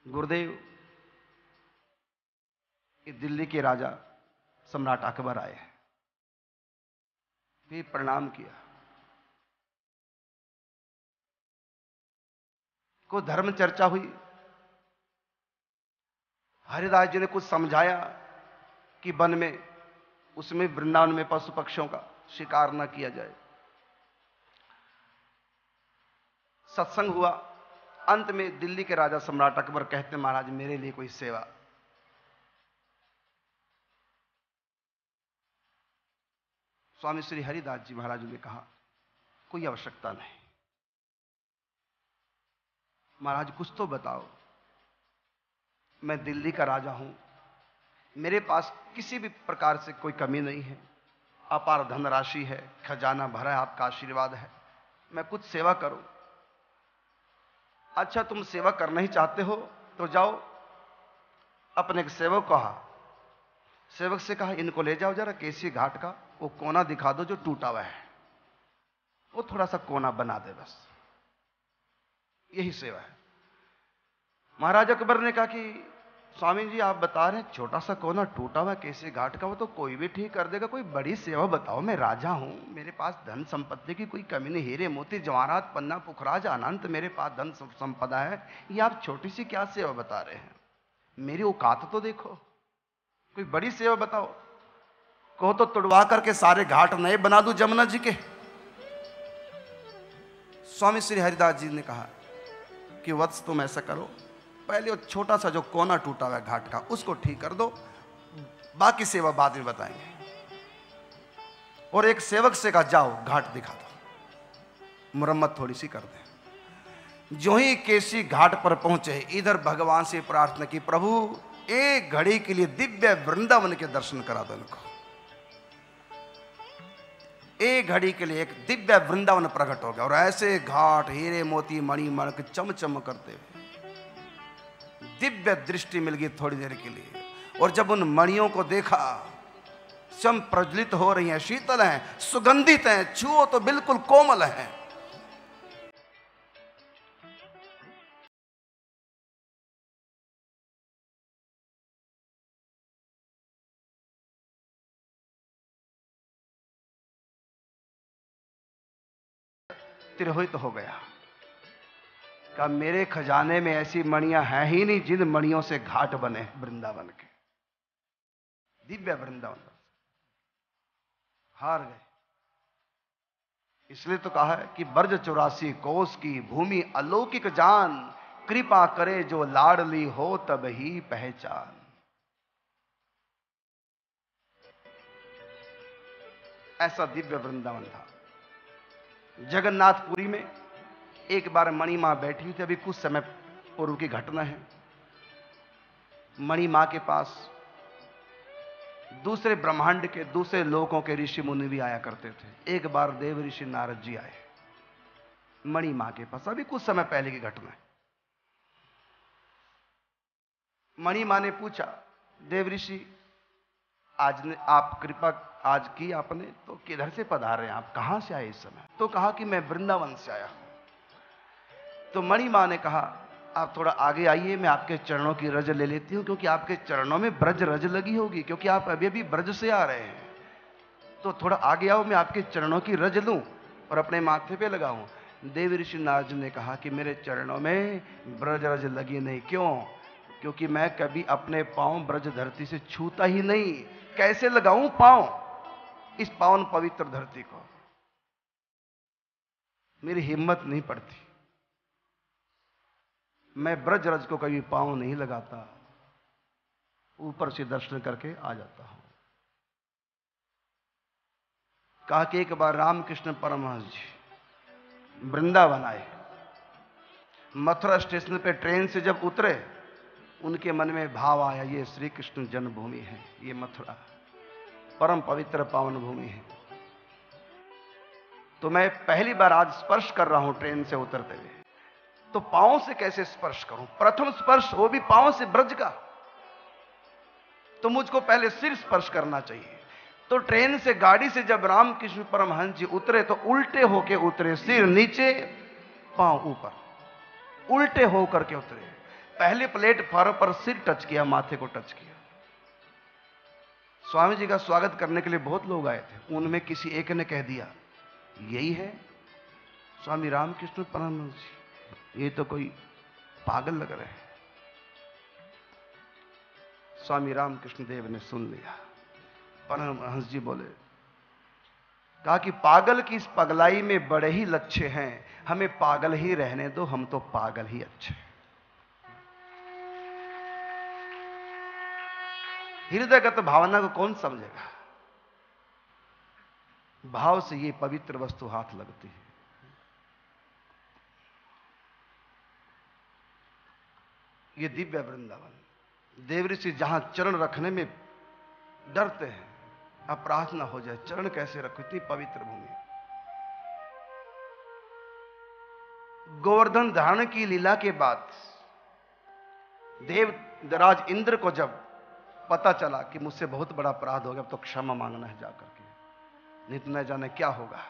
गुरुदेव, ये दिल्ली के राजा सम्राट अकबर आए हैं। भी प्रणाम किया। को धर्म चर्चा हुई? हरिदास जी ने कुछ समझाया कि वन में, उसमें वृंदावन में पशु पक्षियों का शिकार न किया जाए। सत्संग हुआ। अंत में दिल्ली के राजा सम्राट अकबर कहते, महाराज, मेरे लिए कोई सेवा। स्वामी श्री हरिदास जी महाराज ने कहा, कोई आवश्यकता नहीं। महाराज, कुछ तो बताओ। मैं दिल्ली का राजा हूँ। मेरे पास किसी भी प्रकार से कोई कमी नहीं है। अपार धनराशि है, खजाना भरा है, आपका आशीर्वाद है। मैं कुछ सेवा करूँ। अच्छा तुम सेवा करना ही चाहते हो तो जाओ। अपने सेवक कहा। सेवक से कहा, इनको ले जाओ जरा केसी घाट का, वो कोना दिखा दो जो टूटा हुआ है। वो थोड़ा सा कोना बना दे बस। यही सेवा है। महाराज अकबर ने कहा कि, स्वामी जी, आप बता रहे हैं, छोटा सा कोना टूटा हुआ कैसे घाट का वो तो कोई भी ठीक कर देगा। कोई बड़ी सेवा बताओ, मैं राजा हूँ। मेरे पास धन संपत्ति की कोई कमी नहीं। हीरे, मोती, जवाहरात, पन्ना, पुखराज, अनंत मेरे पास धन संपदा है। ये आप छोटी सी क्या सेवा बता रहे हैं? मेरी औकात तो देखो। कोई बड़ी सेवा बताओ। कहो तो तुड़वा करके सारे घाट नए बना दू जमुना जी के। स्वामी श्री हरिदास जी ने कहा कि, वत्स तुम ऐसा करो पहले वो छोटा सा जो कोना टूटा हुआ है घाट का, उसको ठीक कर दो। बाकी सेवा बाद में बताएँगे। और एक सेवक से कहा, जाओ, घाट दिखा दो। मुरम्मत थोड़ी सी कर दे। जो ही केसी घाट पर पहुँचे, इधर भगवान से प्रार्थना की, प्रभु, एक घड़ी के लिए दिव्य वृंदावन के दर्शन करा दो इनको। एक घड़ी के लिए एक दिव्य वृंदावन प्रकट हो गया। और ऐसे घाट, हीरे मोती, मणि, मणक चम चम करते हुए दिव्य दृष्टि मिल गई थोड़ी देर के लिए। और जब उन मणियों को देखा चम प्रज्वलित हो रही हैं, शीतल हैं, सुगंधित हैं, छुओ तो बिल्कुल कोमल हैं। तिरोहित हो गया। का मेरे खजाने में ऐसी मणियाँ हैं ही नहीं जिन मणियों से घाट बने वृंदावन के। दिव्य वृंदावन। हार गए। इसलिए तो कहा है कि ब्रज चौरासी कोष की भूमि अलौकिक जान, कृपा करे जो लाडली हो तब ही पहचान। ऐसा दिव्य वृंदावन था। जगन्नाथपुरी में एक बार मणि माँ बैठी हुई थी, अभी कुछ समय पूर्व की घटना है। मणि माँ के पास दूसरे ब्रह्मांड के, दूसरे लोगों के ऋषि मुनि भी आया करते थे। एक बार देव ऋषि नारद जी आए। मणि माँ के पास, अभी कुछ समय पहले की घटना है। मणि माँ ने पूछा, देव ऋषि, आज ने, आप कृपा, आज की आपने तो किधर से पधारे हैं? आप कहाँ से आए इस समय? तो कहा कि मैं वृंदावन से आया तो मणि माँ ने कहा, आप थोड़ा आगे आइए, मैं आपके चरणों की रज ले लेती हूँ, क्योंकि आपके चरणों में ब्रज रज लगी होगी, क्योंकि आप अभी अभी ब्रज से आ रहे हैं। तो थोड़ा आगे आओ, मैं आपके चरणों की रज लूँ और अपने माथे पे लगाऊँ। देव ऋषि नारद ने कहा कि, मेरे चरणों में ब्रज रज लगी नहीं। क्यों? क्योंकि मैं कभी अपने पाँव ब्रज धरती से छूता ही नहीं। कैसे लगाऊँ पाँव? इस पावन पवित्र धरती को। मेरी हिम्मत नहीं पड़ती। मैं ब्रज रज को कभी पाँव नहीं लगाता। ऊपर से दर्शन करके आ जाता हूँ। कहा कि एक बार रामकृष्ण परमहंस जी वृंदावन आए। मथुरा स्टेशन पे ट्रेन से जब उतरे, उनके मन में भाव आया, ये श्री कृष्ण जन्मभूमि है, ये मथुरा। परम पवित्र पावन भूमि है। तो मैं पहली बार आज स्पर्श कर रहा हूँ ट्रेन से उतरते हुए। तो पाँव से कैसे स्पर्श करूँ? प्रथम स्पर्श वो भी पाँव से ब्रज का। तो मुझको पहले सिर स्पर्श करना चाहिए। तो ट्रेन से, गाड़ी से जब रामकृष्ण परमहंस जी उतरे तो उल्टे होके उतरे सिर नीचे, पाँव ऊपर। उल्टे होकर के उतरे। पहले प्लेटफॉर्म पर सिर टच किया, माथे को टच किया। स्वामी जी का स्वागत करने के लिए बहुत लोग आए थे। उनमें किसी एक ने कह दिया, यही है स्वामी रामकृष्ण परमहंस जी। ये तो कोई पागल लग रहे हैं। स्वामी रामकृष्ण देव ने सुन लिया। परमहंस जी बोले, कहा कि पागल की इस पगलाई में बड़े ही लक्ष्य हैं, हमें पागल ही रहने दो, हम तो पागल ही अच्छे हृदयगत भावना को कौन समझेगा? भाव से ये पवित्र वस्तु हाथ लगती है। ये दिव्य वृंदावन। देव ऋषि जहाँ चरण रखने में डरते हैं, अब प्रार्थना हो जाए, चरण कैसे रखो, इतनी पवित्र भूमि। गोवर्धन धारण की लीला के बाद देव दराज इंद्र को जब पता चला कि मुझसे बहुत बड़ा अपराध हो गया तो क्षमा मांगना है जाकर के। नहीं तो न जाने क्या होगा।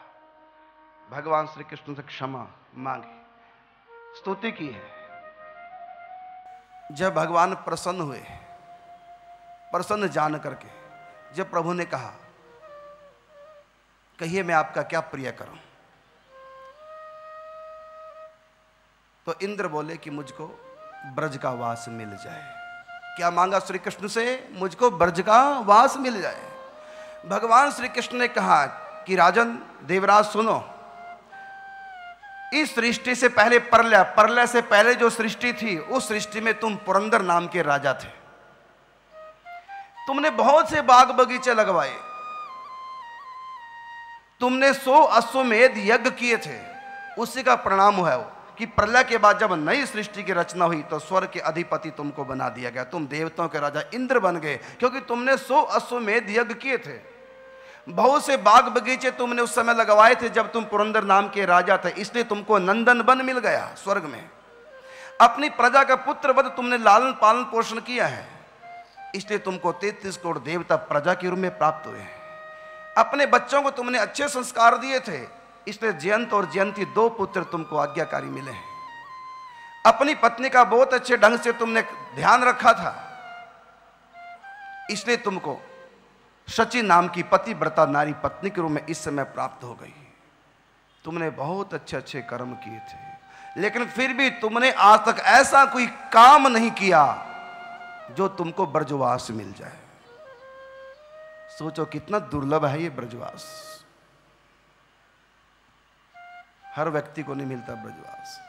भगवान श्री कृष्ण से क्षमा मांगी। स्तुति की है। जब भगवान प्रसन्न हुए, प्रसन्न जान करके, जब प्रभु ने कहा, कहिए मैं आपका क्या प्रिय करूँ? तो इंद्र बोले कि मुझको ब्रज का वास मिल जाए। क्या मांगा श्री कृष्ण से? मुझको ब्रज का वास मिल जाए। भगवान श्री कृष्ण ने कहा कि, राजन, देवराज सुनो इस सृष्टि से पहले परलय परलय से पहले जो सृष्टि थी, उस सृष्टि में तुम पुरंदर नाम के राजा थे। तुमने बहुत से बाग बगीचे लगवाए। तुमने सो अश्वमेध यज्ञ किए थे। उसी का परिणाम हुआ वो, कि प्रलय के बाद जब नई सृष्टि की रचना हुई तो स्वर के अधिपति तुमको बना दिया गया। तुम देवताओं के राजा इंद्र बन गए, क्योंकि तुमने सो अश्वमेध यज्ञ किए थे। बहुत से बाग बगीचे तुमने उस समय लगवाए थे जब तुम पुरंदर नाम के राजा थे, इसलिए तुमको नंदन बन मिल गया स्वर्ग में। अपनी प्रजा का पुत्र वध तुमने लालन पालन पोषण किया है, इसलिए तुमको तैतीस करोड़ देवता प्रजा के रूप में प्राप्त हुए हैं। अपने बच्चों को तुमने अच्छे संस्कार दिए थे, इसलिए जयंत और जयंती दो पुत्र तुमको आज्ञाकारी मिले हैं। अपनी पत्नी का बहुत अच्छे ढंग से तुमने ध्यान रखा था, इसलिए तुमको शची नाम की पतिव्रता नारी, पत्नी के रूप में इस समय प्राप्त हो गई। तुमने बहुत अच्छे अच्छे कर्म किए थे, लेकिन फिर भी तुमने आज तक ऐसा कोई काम नहीं किया जो तुमको ब्रजवास मिल जाए। सोचो कितना दुर्लभ है ये ब्रजवास। हर व्यक्ति को नहीं मिलता ब्रजवास।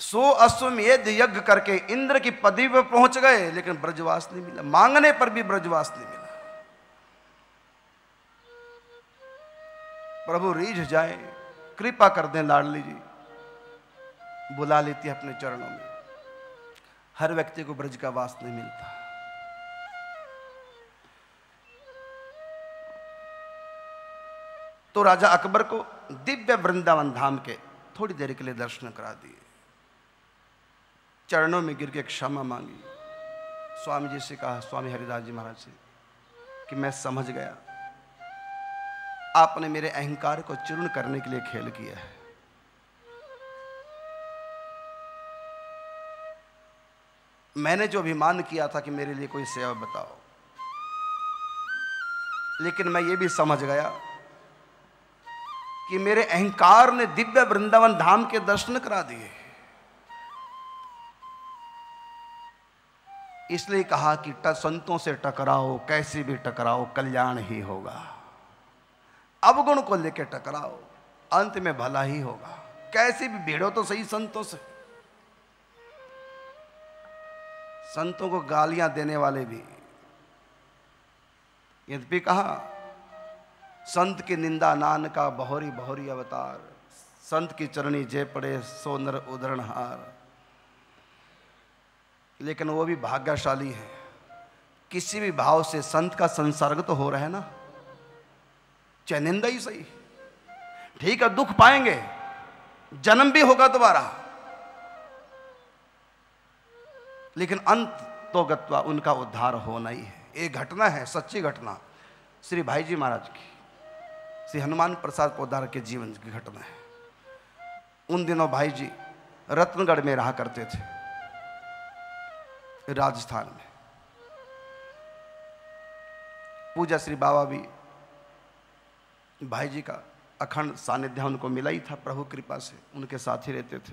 सो अश्वमेध यज्ञ करके इंद्र की पदवी पर पहुँच गए, लेकिन ब्रजवास नहीं मिला। मांगने पर भी ब्रजवास नहीं मिला। प्रभु रीझ जाए, कृपा कर दें लाडली जी। बुला लेती है अपने चरणों में। हर व्यक्ति को ब्रज का वास नहीं मिलता। तो राजा अकबर को दिव्य वृंदावन धाम के थोड़ी देर के लिए दर्शन करा दिए। चरणों में गिर के क्षमा मांगी। स्वामी जी से कहा, स्वामी हरिदास जी महाराज से, कि मैं समझ गया आपने मेरे अहंकार को चूर्ण करने के लिए खेल किया है। मैंने जो अभिमान किया था कि मेरे लिए कोई सेवा बताओ, लेकिन मैं ये भी समझ गया कि मेरे अहंकार ने दिव्य वृंदावन धाम के दर्शन करा दिए। इसलिए कहा कि संतों से टकराओ, कैसे भी टकराओ, कल्याण ही होगा। अवगुण को लेकर टकराओ। अंत में भला ही होगा। कैसे भी भेड़ो तो सही संतों से। संतों को गालियाँ देने वाले भी। यद्यपि कहा, संत की निंदा नान का बहोरी बहोरी अवतार। संत की चरणी जय पड़े सोनर उदरण हार। लेकिन वो भी भाग्यशाली है। किसी भी भाव से संत का संसर्ग तो हो रहा है ना। चाहे निंदा ही सही। ठीक है, दुख पाएँगे, जन्म भी होगा दोबारा। लेकिन अंत तो गत्वा उनका उद्धार होना ही है। एक घटना है, सच्ची घटना, श्री भाई जी महाराज की। श्री हनुमान प्रसाद पोदार के जीवन की घटना है। उन दिनों भाई जी रत्नगढ़ में रहा करते थे, राजस्थान में। पूजा श्री बाबा भी भाई जी का अखंड सानिध्य उनको मिला ही था, प्रभु कृपा से, उनके साथ ही रहते थे।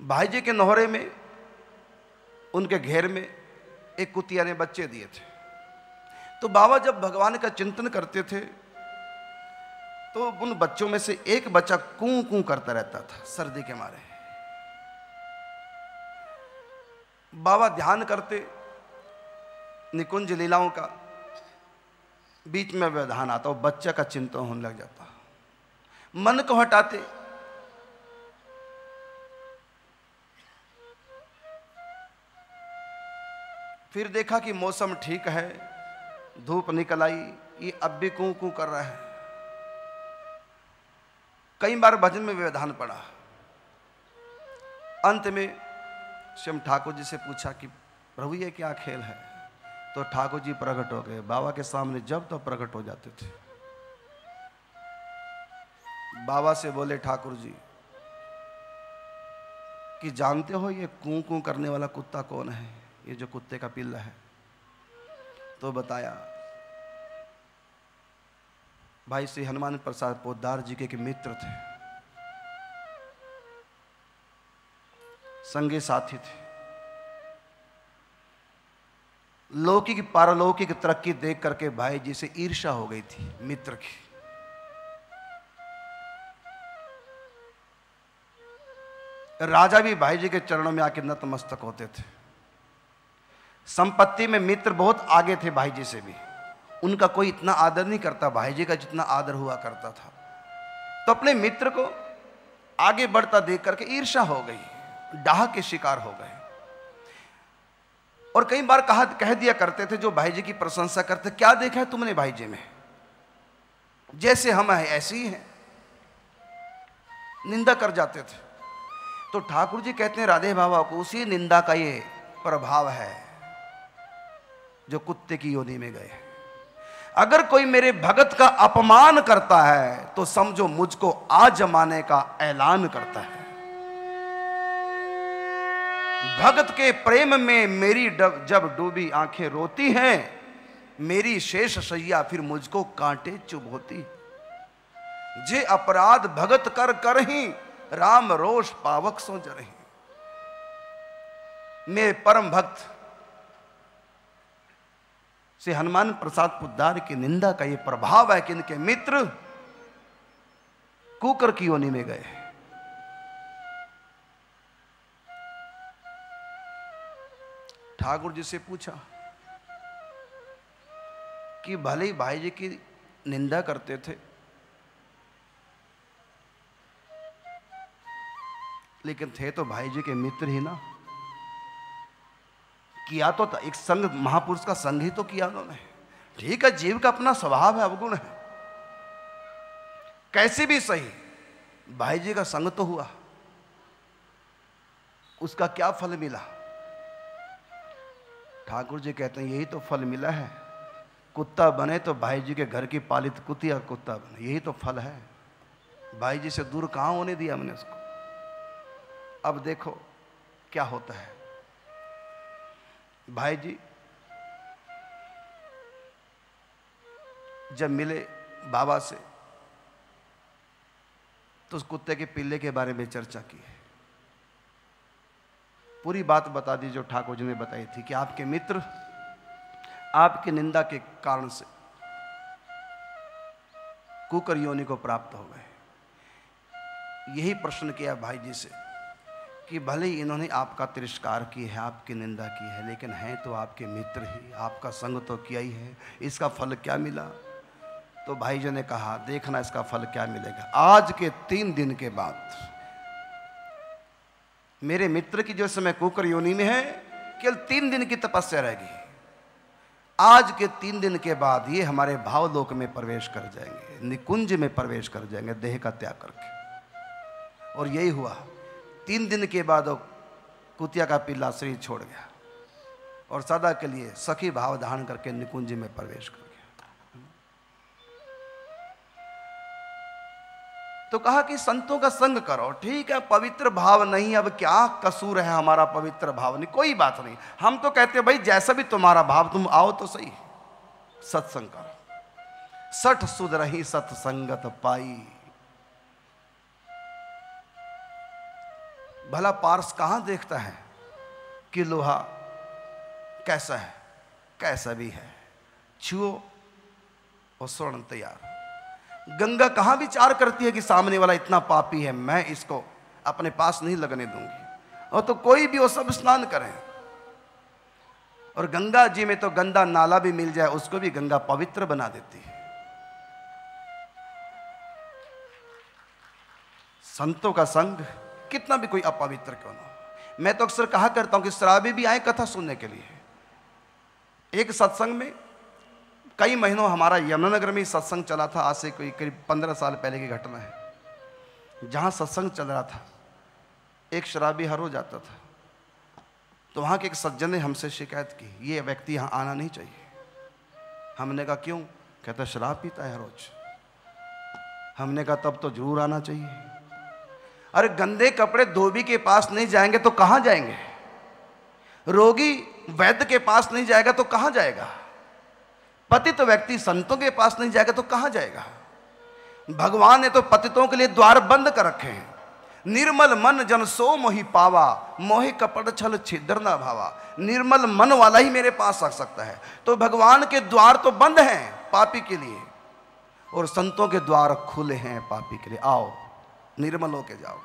भाई जी के नोहरे में, उनके घेर में एक कुतिया ने बच्चे दिए थे। तो बाबा जब भगवान का चिंतन करते थे तो उन बच्चों में से एक बच्चा कू कू करता रहता था, सर्दी के मारे। बाबा ध्यान करते, निकुंज लीलाओं का बीच में व्यवधान आता, और बच्चा का चिंतन होने लग जाता। मन को हटाते। फिर देखा कि मौसम ठीक है, धूप निकल आई, ये अब भी कू कू कर रहा है। कई बार भजन में व्यवधान पड़ा। अंत में स्वयं ठाकुर जी से पूछा कि प्रभु, ये क्या खेल है? तो ठाकुर जी प्रकट हो गए। बाबा के सामने जब तो प्रकट हो जाते थे। बाबा से बोले ठाकुर जी कि जानते हो ये कू कू करने वाला कुत्ता कौन है? ये जो कुत्ते का पिल्ला है। तो बताया भाई श्री हनुमान प्रसाद पोदार जी के, के मित्र थे। संगे साथी थे। लौकिक, पारलौकिक तरक्की देख करके भाई जी से ईर्षा हो गई थी, मित्र की। राजा भी भाई जी के चरणों में आके नतमस्तक होते थे। संपत्ति में मित्र बहुत आगे थे भाई जी से भी। उनका कोई इतना आदर नहीं करता, भाई जी का जितना आदर हुआ करता था। तो अपने मित्र को आगे बढ़ता देख करके ईर्षा हो गई, डाह के शिकार हो गए। और कई बार कहा, कह दिया करते थे, जो भाई जी की प्रशंसा करते, क्या देखा है तुमने भाई जी में? जैसे हम है, ऐसे ही है। निंदा कर जाते थे। तो ठाकुर जी कहते हैं, राधे बाबा को उसी निंदा का ये प्रभाव है, जो कुत्ते की योनि में गए अगर कोई मेरे भगत का अपमान करता है तो समझो मुझको आ जमाने का ऐलान करता है। भगत के प्रेम में मेरी डब जब डूबी आँखें रोती हैं, मेरी शेष सैया फिर मुझको कांटे चुभ होती। जे अपराध भगत कर कर ही राम रोष पावक सो जरही मेरे परम भक्त से हनुमान प्रसाद पुद्दार की निंदा का ये प्रभाव है कि इनके मित्र कुकर की योनि में गए ठाकुर जी से पूछा कि भले ही भाई जी की निंदा करते थे, लेकिन थे तो भाई जी के मित्र ही ना। किया तो था, एक संग महापुरुष का संग ही तो किया उन्होंने। ठीक है, जीव का अपना स्वभाव है, अवगुण है। कैसे भी सही, भाई जी का संग तो हुआ। उसका क्या फल मिला? ठाकुर जी कहते हैं, यही तो फल मिला है। कुत्ता बने तो भाई जी के घर की पालित कुतिया कुत्ता बने। यही तो फल है। भाई जी से दूर कहाँ होने दिया हमने उसको? अब देखो क्या होता है। भाई जी जब मिले बाबा से तो उस कुत्ते के पिल्ले के बारे में चर्चा की है। पूरी बात बता दी जो ठाकुर जी ने बताई थी कि आपके मित्र, आपकी निंदा के कारण से कुकर योनि को प्राप्त हो गए। यही प्रश्न किया भाई जी से कि भले ही इन्होंने आपका तिरस्कार की है, आपकी निंदा की है, लेकिन हैं तो आपके मित्र ही, आपका संग तो किया ही है। इसका फल क्या मिला? तो भाई जी ने कहा, देखना इसका फल क्या मिलेगा। आज के तीन दिन के बाद मेरे मित्र की जो समय कुकर योनि में है, केवल तीन दिन की तपस्या रहेगी। आज के तीन दिन के बाद ये हमारे भावलोक में प्रवेश कर जाएँगे, निकुंज में प्रवेश कर जाएँगे, देह का त्याग करके। और यही हुआ। तीन दिन के बाद वो कुतिया का पिल्ला शरीर छोड़ गया और सदा के लिए सखी भाव धारण करके निकुंज में प्रवेश कर तो कहा कि संतों का संग करो। ठीक है, पवित्र भाव नहीं, अब क्या कसूर है हमारा पवित्र भाव? नहीं, कोई बात नहीं। हम तो कहते हैं, भाई, जैसा भी तुम्हारा भाव, तुम आओ तो सही। सत्संग करो। सठ सुध रही सत्संगत पाई। भला पार्स कहाँ देखता है कि लोहा कैसा है, कैसा भी है? छुओ और स्वर्ण तैयार। गंगा कहाँ विचार करती है कि सामने वाला इतना पापी है, मैं इसको अपने पास नहीं लगने दूँगी। और तो कोई भी वो सब स्नान करें। और गंगा जी में तो गंदा नाला भी मिल जाए, उसको भी गंगा पवित्र बना देती है। संतों का संग, कितना भी कोई अपवित्र क्यों ना मैं तो अक्सर कहा करता हूँ कि शराबी भी आए कथा सुनने के लिए। एक सत्संग में कई महीनों हमारा यमुनानगर में सत्संग चला था। आज से कोई करीब पंद्रह साल पहले की घटना है। जहाँ सत्संग चल रहा था, एक शराबी हर रोज आता था। तो वहाँ के एक सज्जन ने हमसे शिकायत की, ये व्यक्ति यहाँ आना नहीं चाहिए। हमने कहा, क्यों? कहता, शराब पीता है रोज। हमने कहा, तब तो ज़रूर आना चाहिए। अरे, गंदे कपड़े धोबी के पास नहीं जाएँगे तो कहाँ जाएँगे? रोगी वैद्य के पास नहीं जाएगा तो कहाँ जाएगा? पतित तो व्यक्ति संतों के पास नहीं जाएगा तो कहाँ जाएगा? भगवान ने तो पतितों के लिए द्वार बंद कर रखे हैं। निर्मल मन जन सो मोहि पावा, मोहि कपड़ छल छिद्र न भावा। निर्मल मन वाला ही मेरे पास आ सकता है। तो भगवान के द्वार तो बंद हैं पापी के लिए। और संतों के द्वार खुले हैं पापी के लिए। आओ, निर्मल होके जाओ।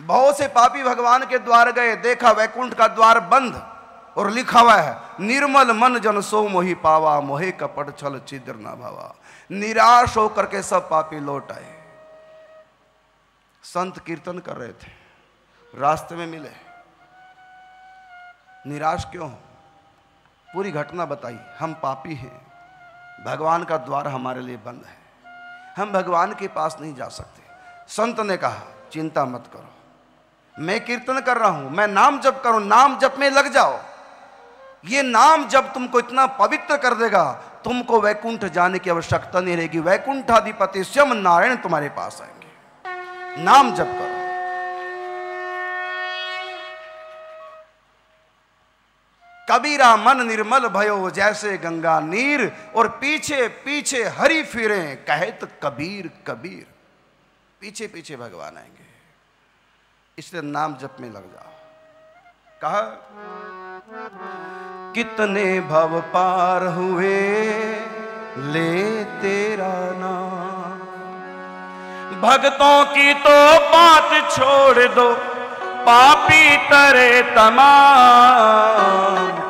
बहुत से पापी भगवान के द्वार गए, देखा वैकुंठ का द्वार बंद। और लिखा हुआ है, निर्मल मन जन सो मोहि पावा, मोहे कपट छल छिद्र न भावा। निराश होकर के सब पापी लौट आए। संत कीर्तन कर रहे थे, रास्ते में मिले। निराश क्यों पूरी घटना बताई हम पापी हैं। भगवान का द्वार हमारे लिए बंद है। हम भगवान के पास नहीं जा सकते। संत ने कहा, चिंता मत करो। मैं कीर्तन कर रहा हूँ, मैं नाम जप करूँ, नाम जप में लग जाओ। ये नाम जब तुमको इतना पवित्र कर देगा, तुमको वैकुंठ जाने की आवश्यकता नहीं रहेगी। वैकुंठाधिपति स्वयं नारायण तुम्हारे पास आएँगे। नाम जप करो। कबीरा मन निर्मल भयो, जैसे गंगा नीर, और पीछे पीछे हरी फिरे कहे तो कबीर कबीर। पीछे पीछे भगवान आएँगे। इसलिए नाम जप में लग जाओ। कहा? कितने भव पार हुए ले तेरा नाम। भक्तों की तो बात छोड़ दो, पापी तरे तमाम।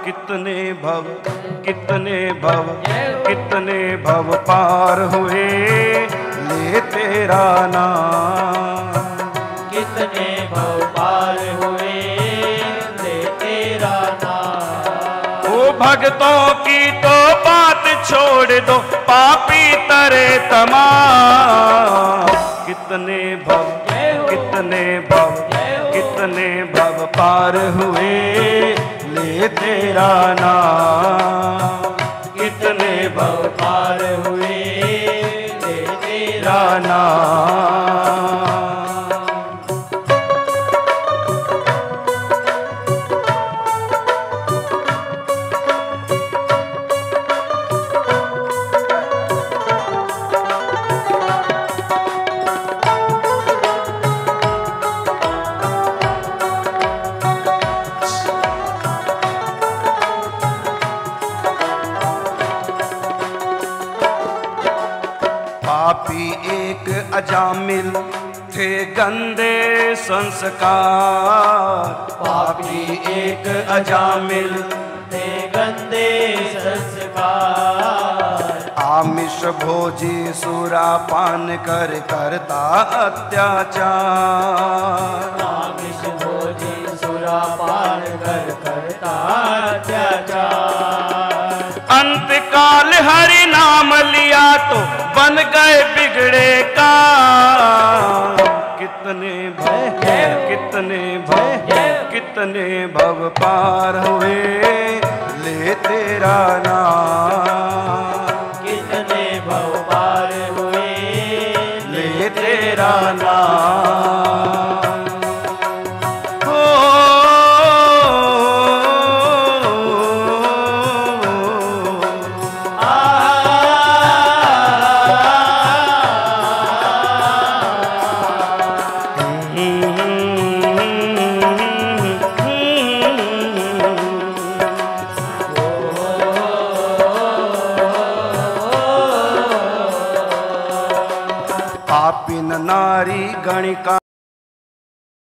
कितने भव कितने भव कितने भव पार हुए ले तेरा नाम। भक्तों की तो बात छोड़ दो, पापी तरे तमा। कितने भव कितने भव कितने भव पार हुए, ले तेरा नाम। संस्कार पापी एक अजामिल ते गंदे संस्कार। आमिष भोजी सुरा पान कर करता अत्याचार। पार हुए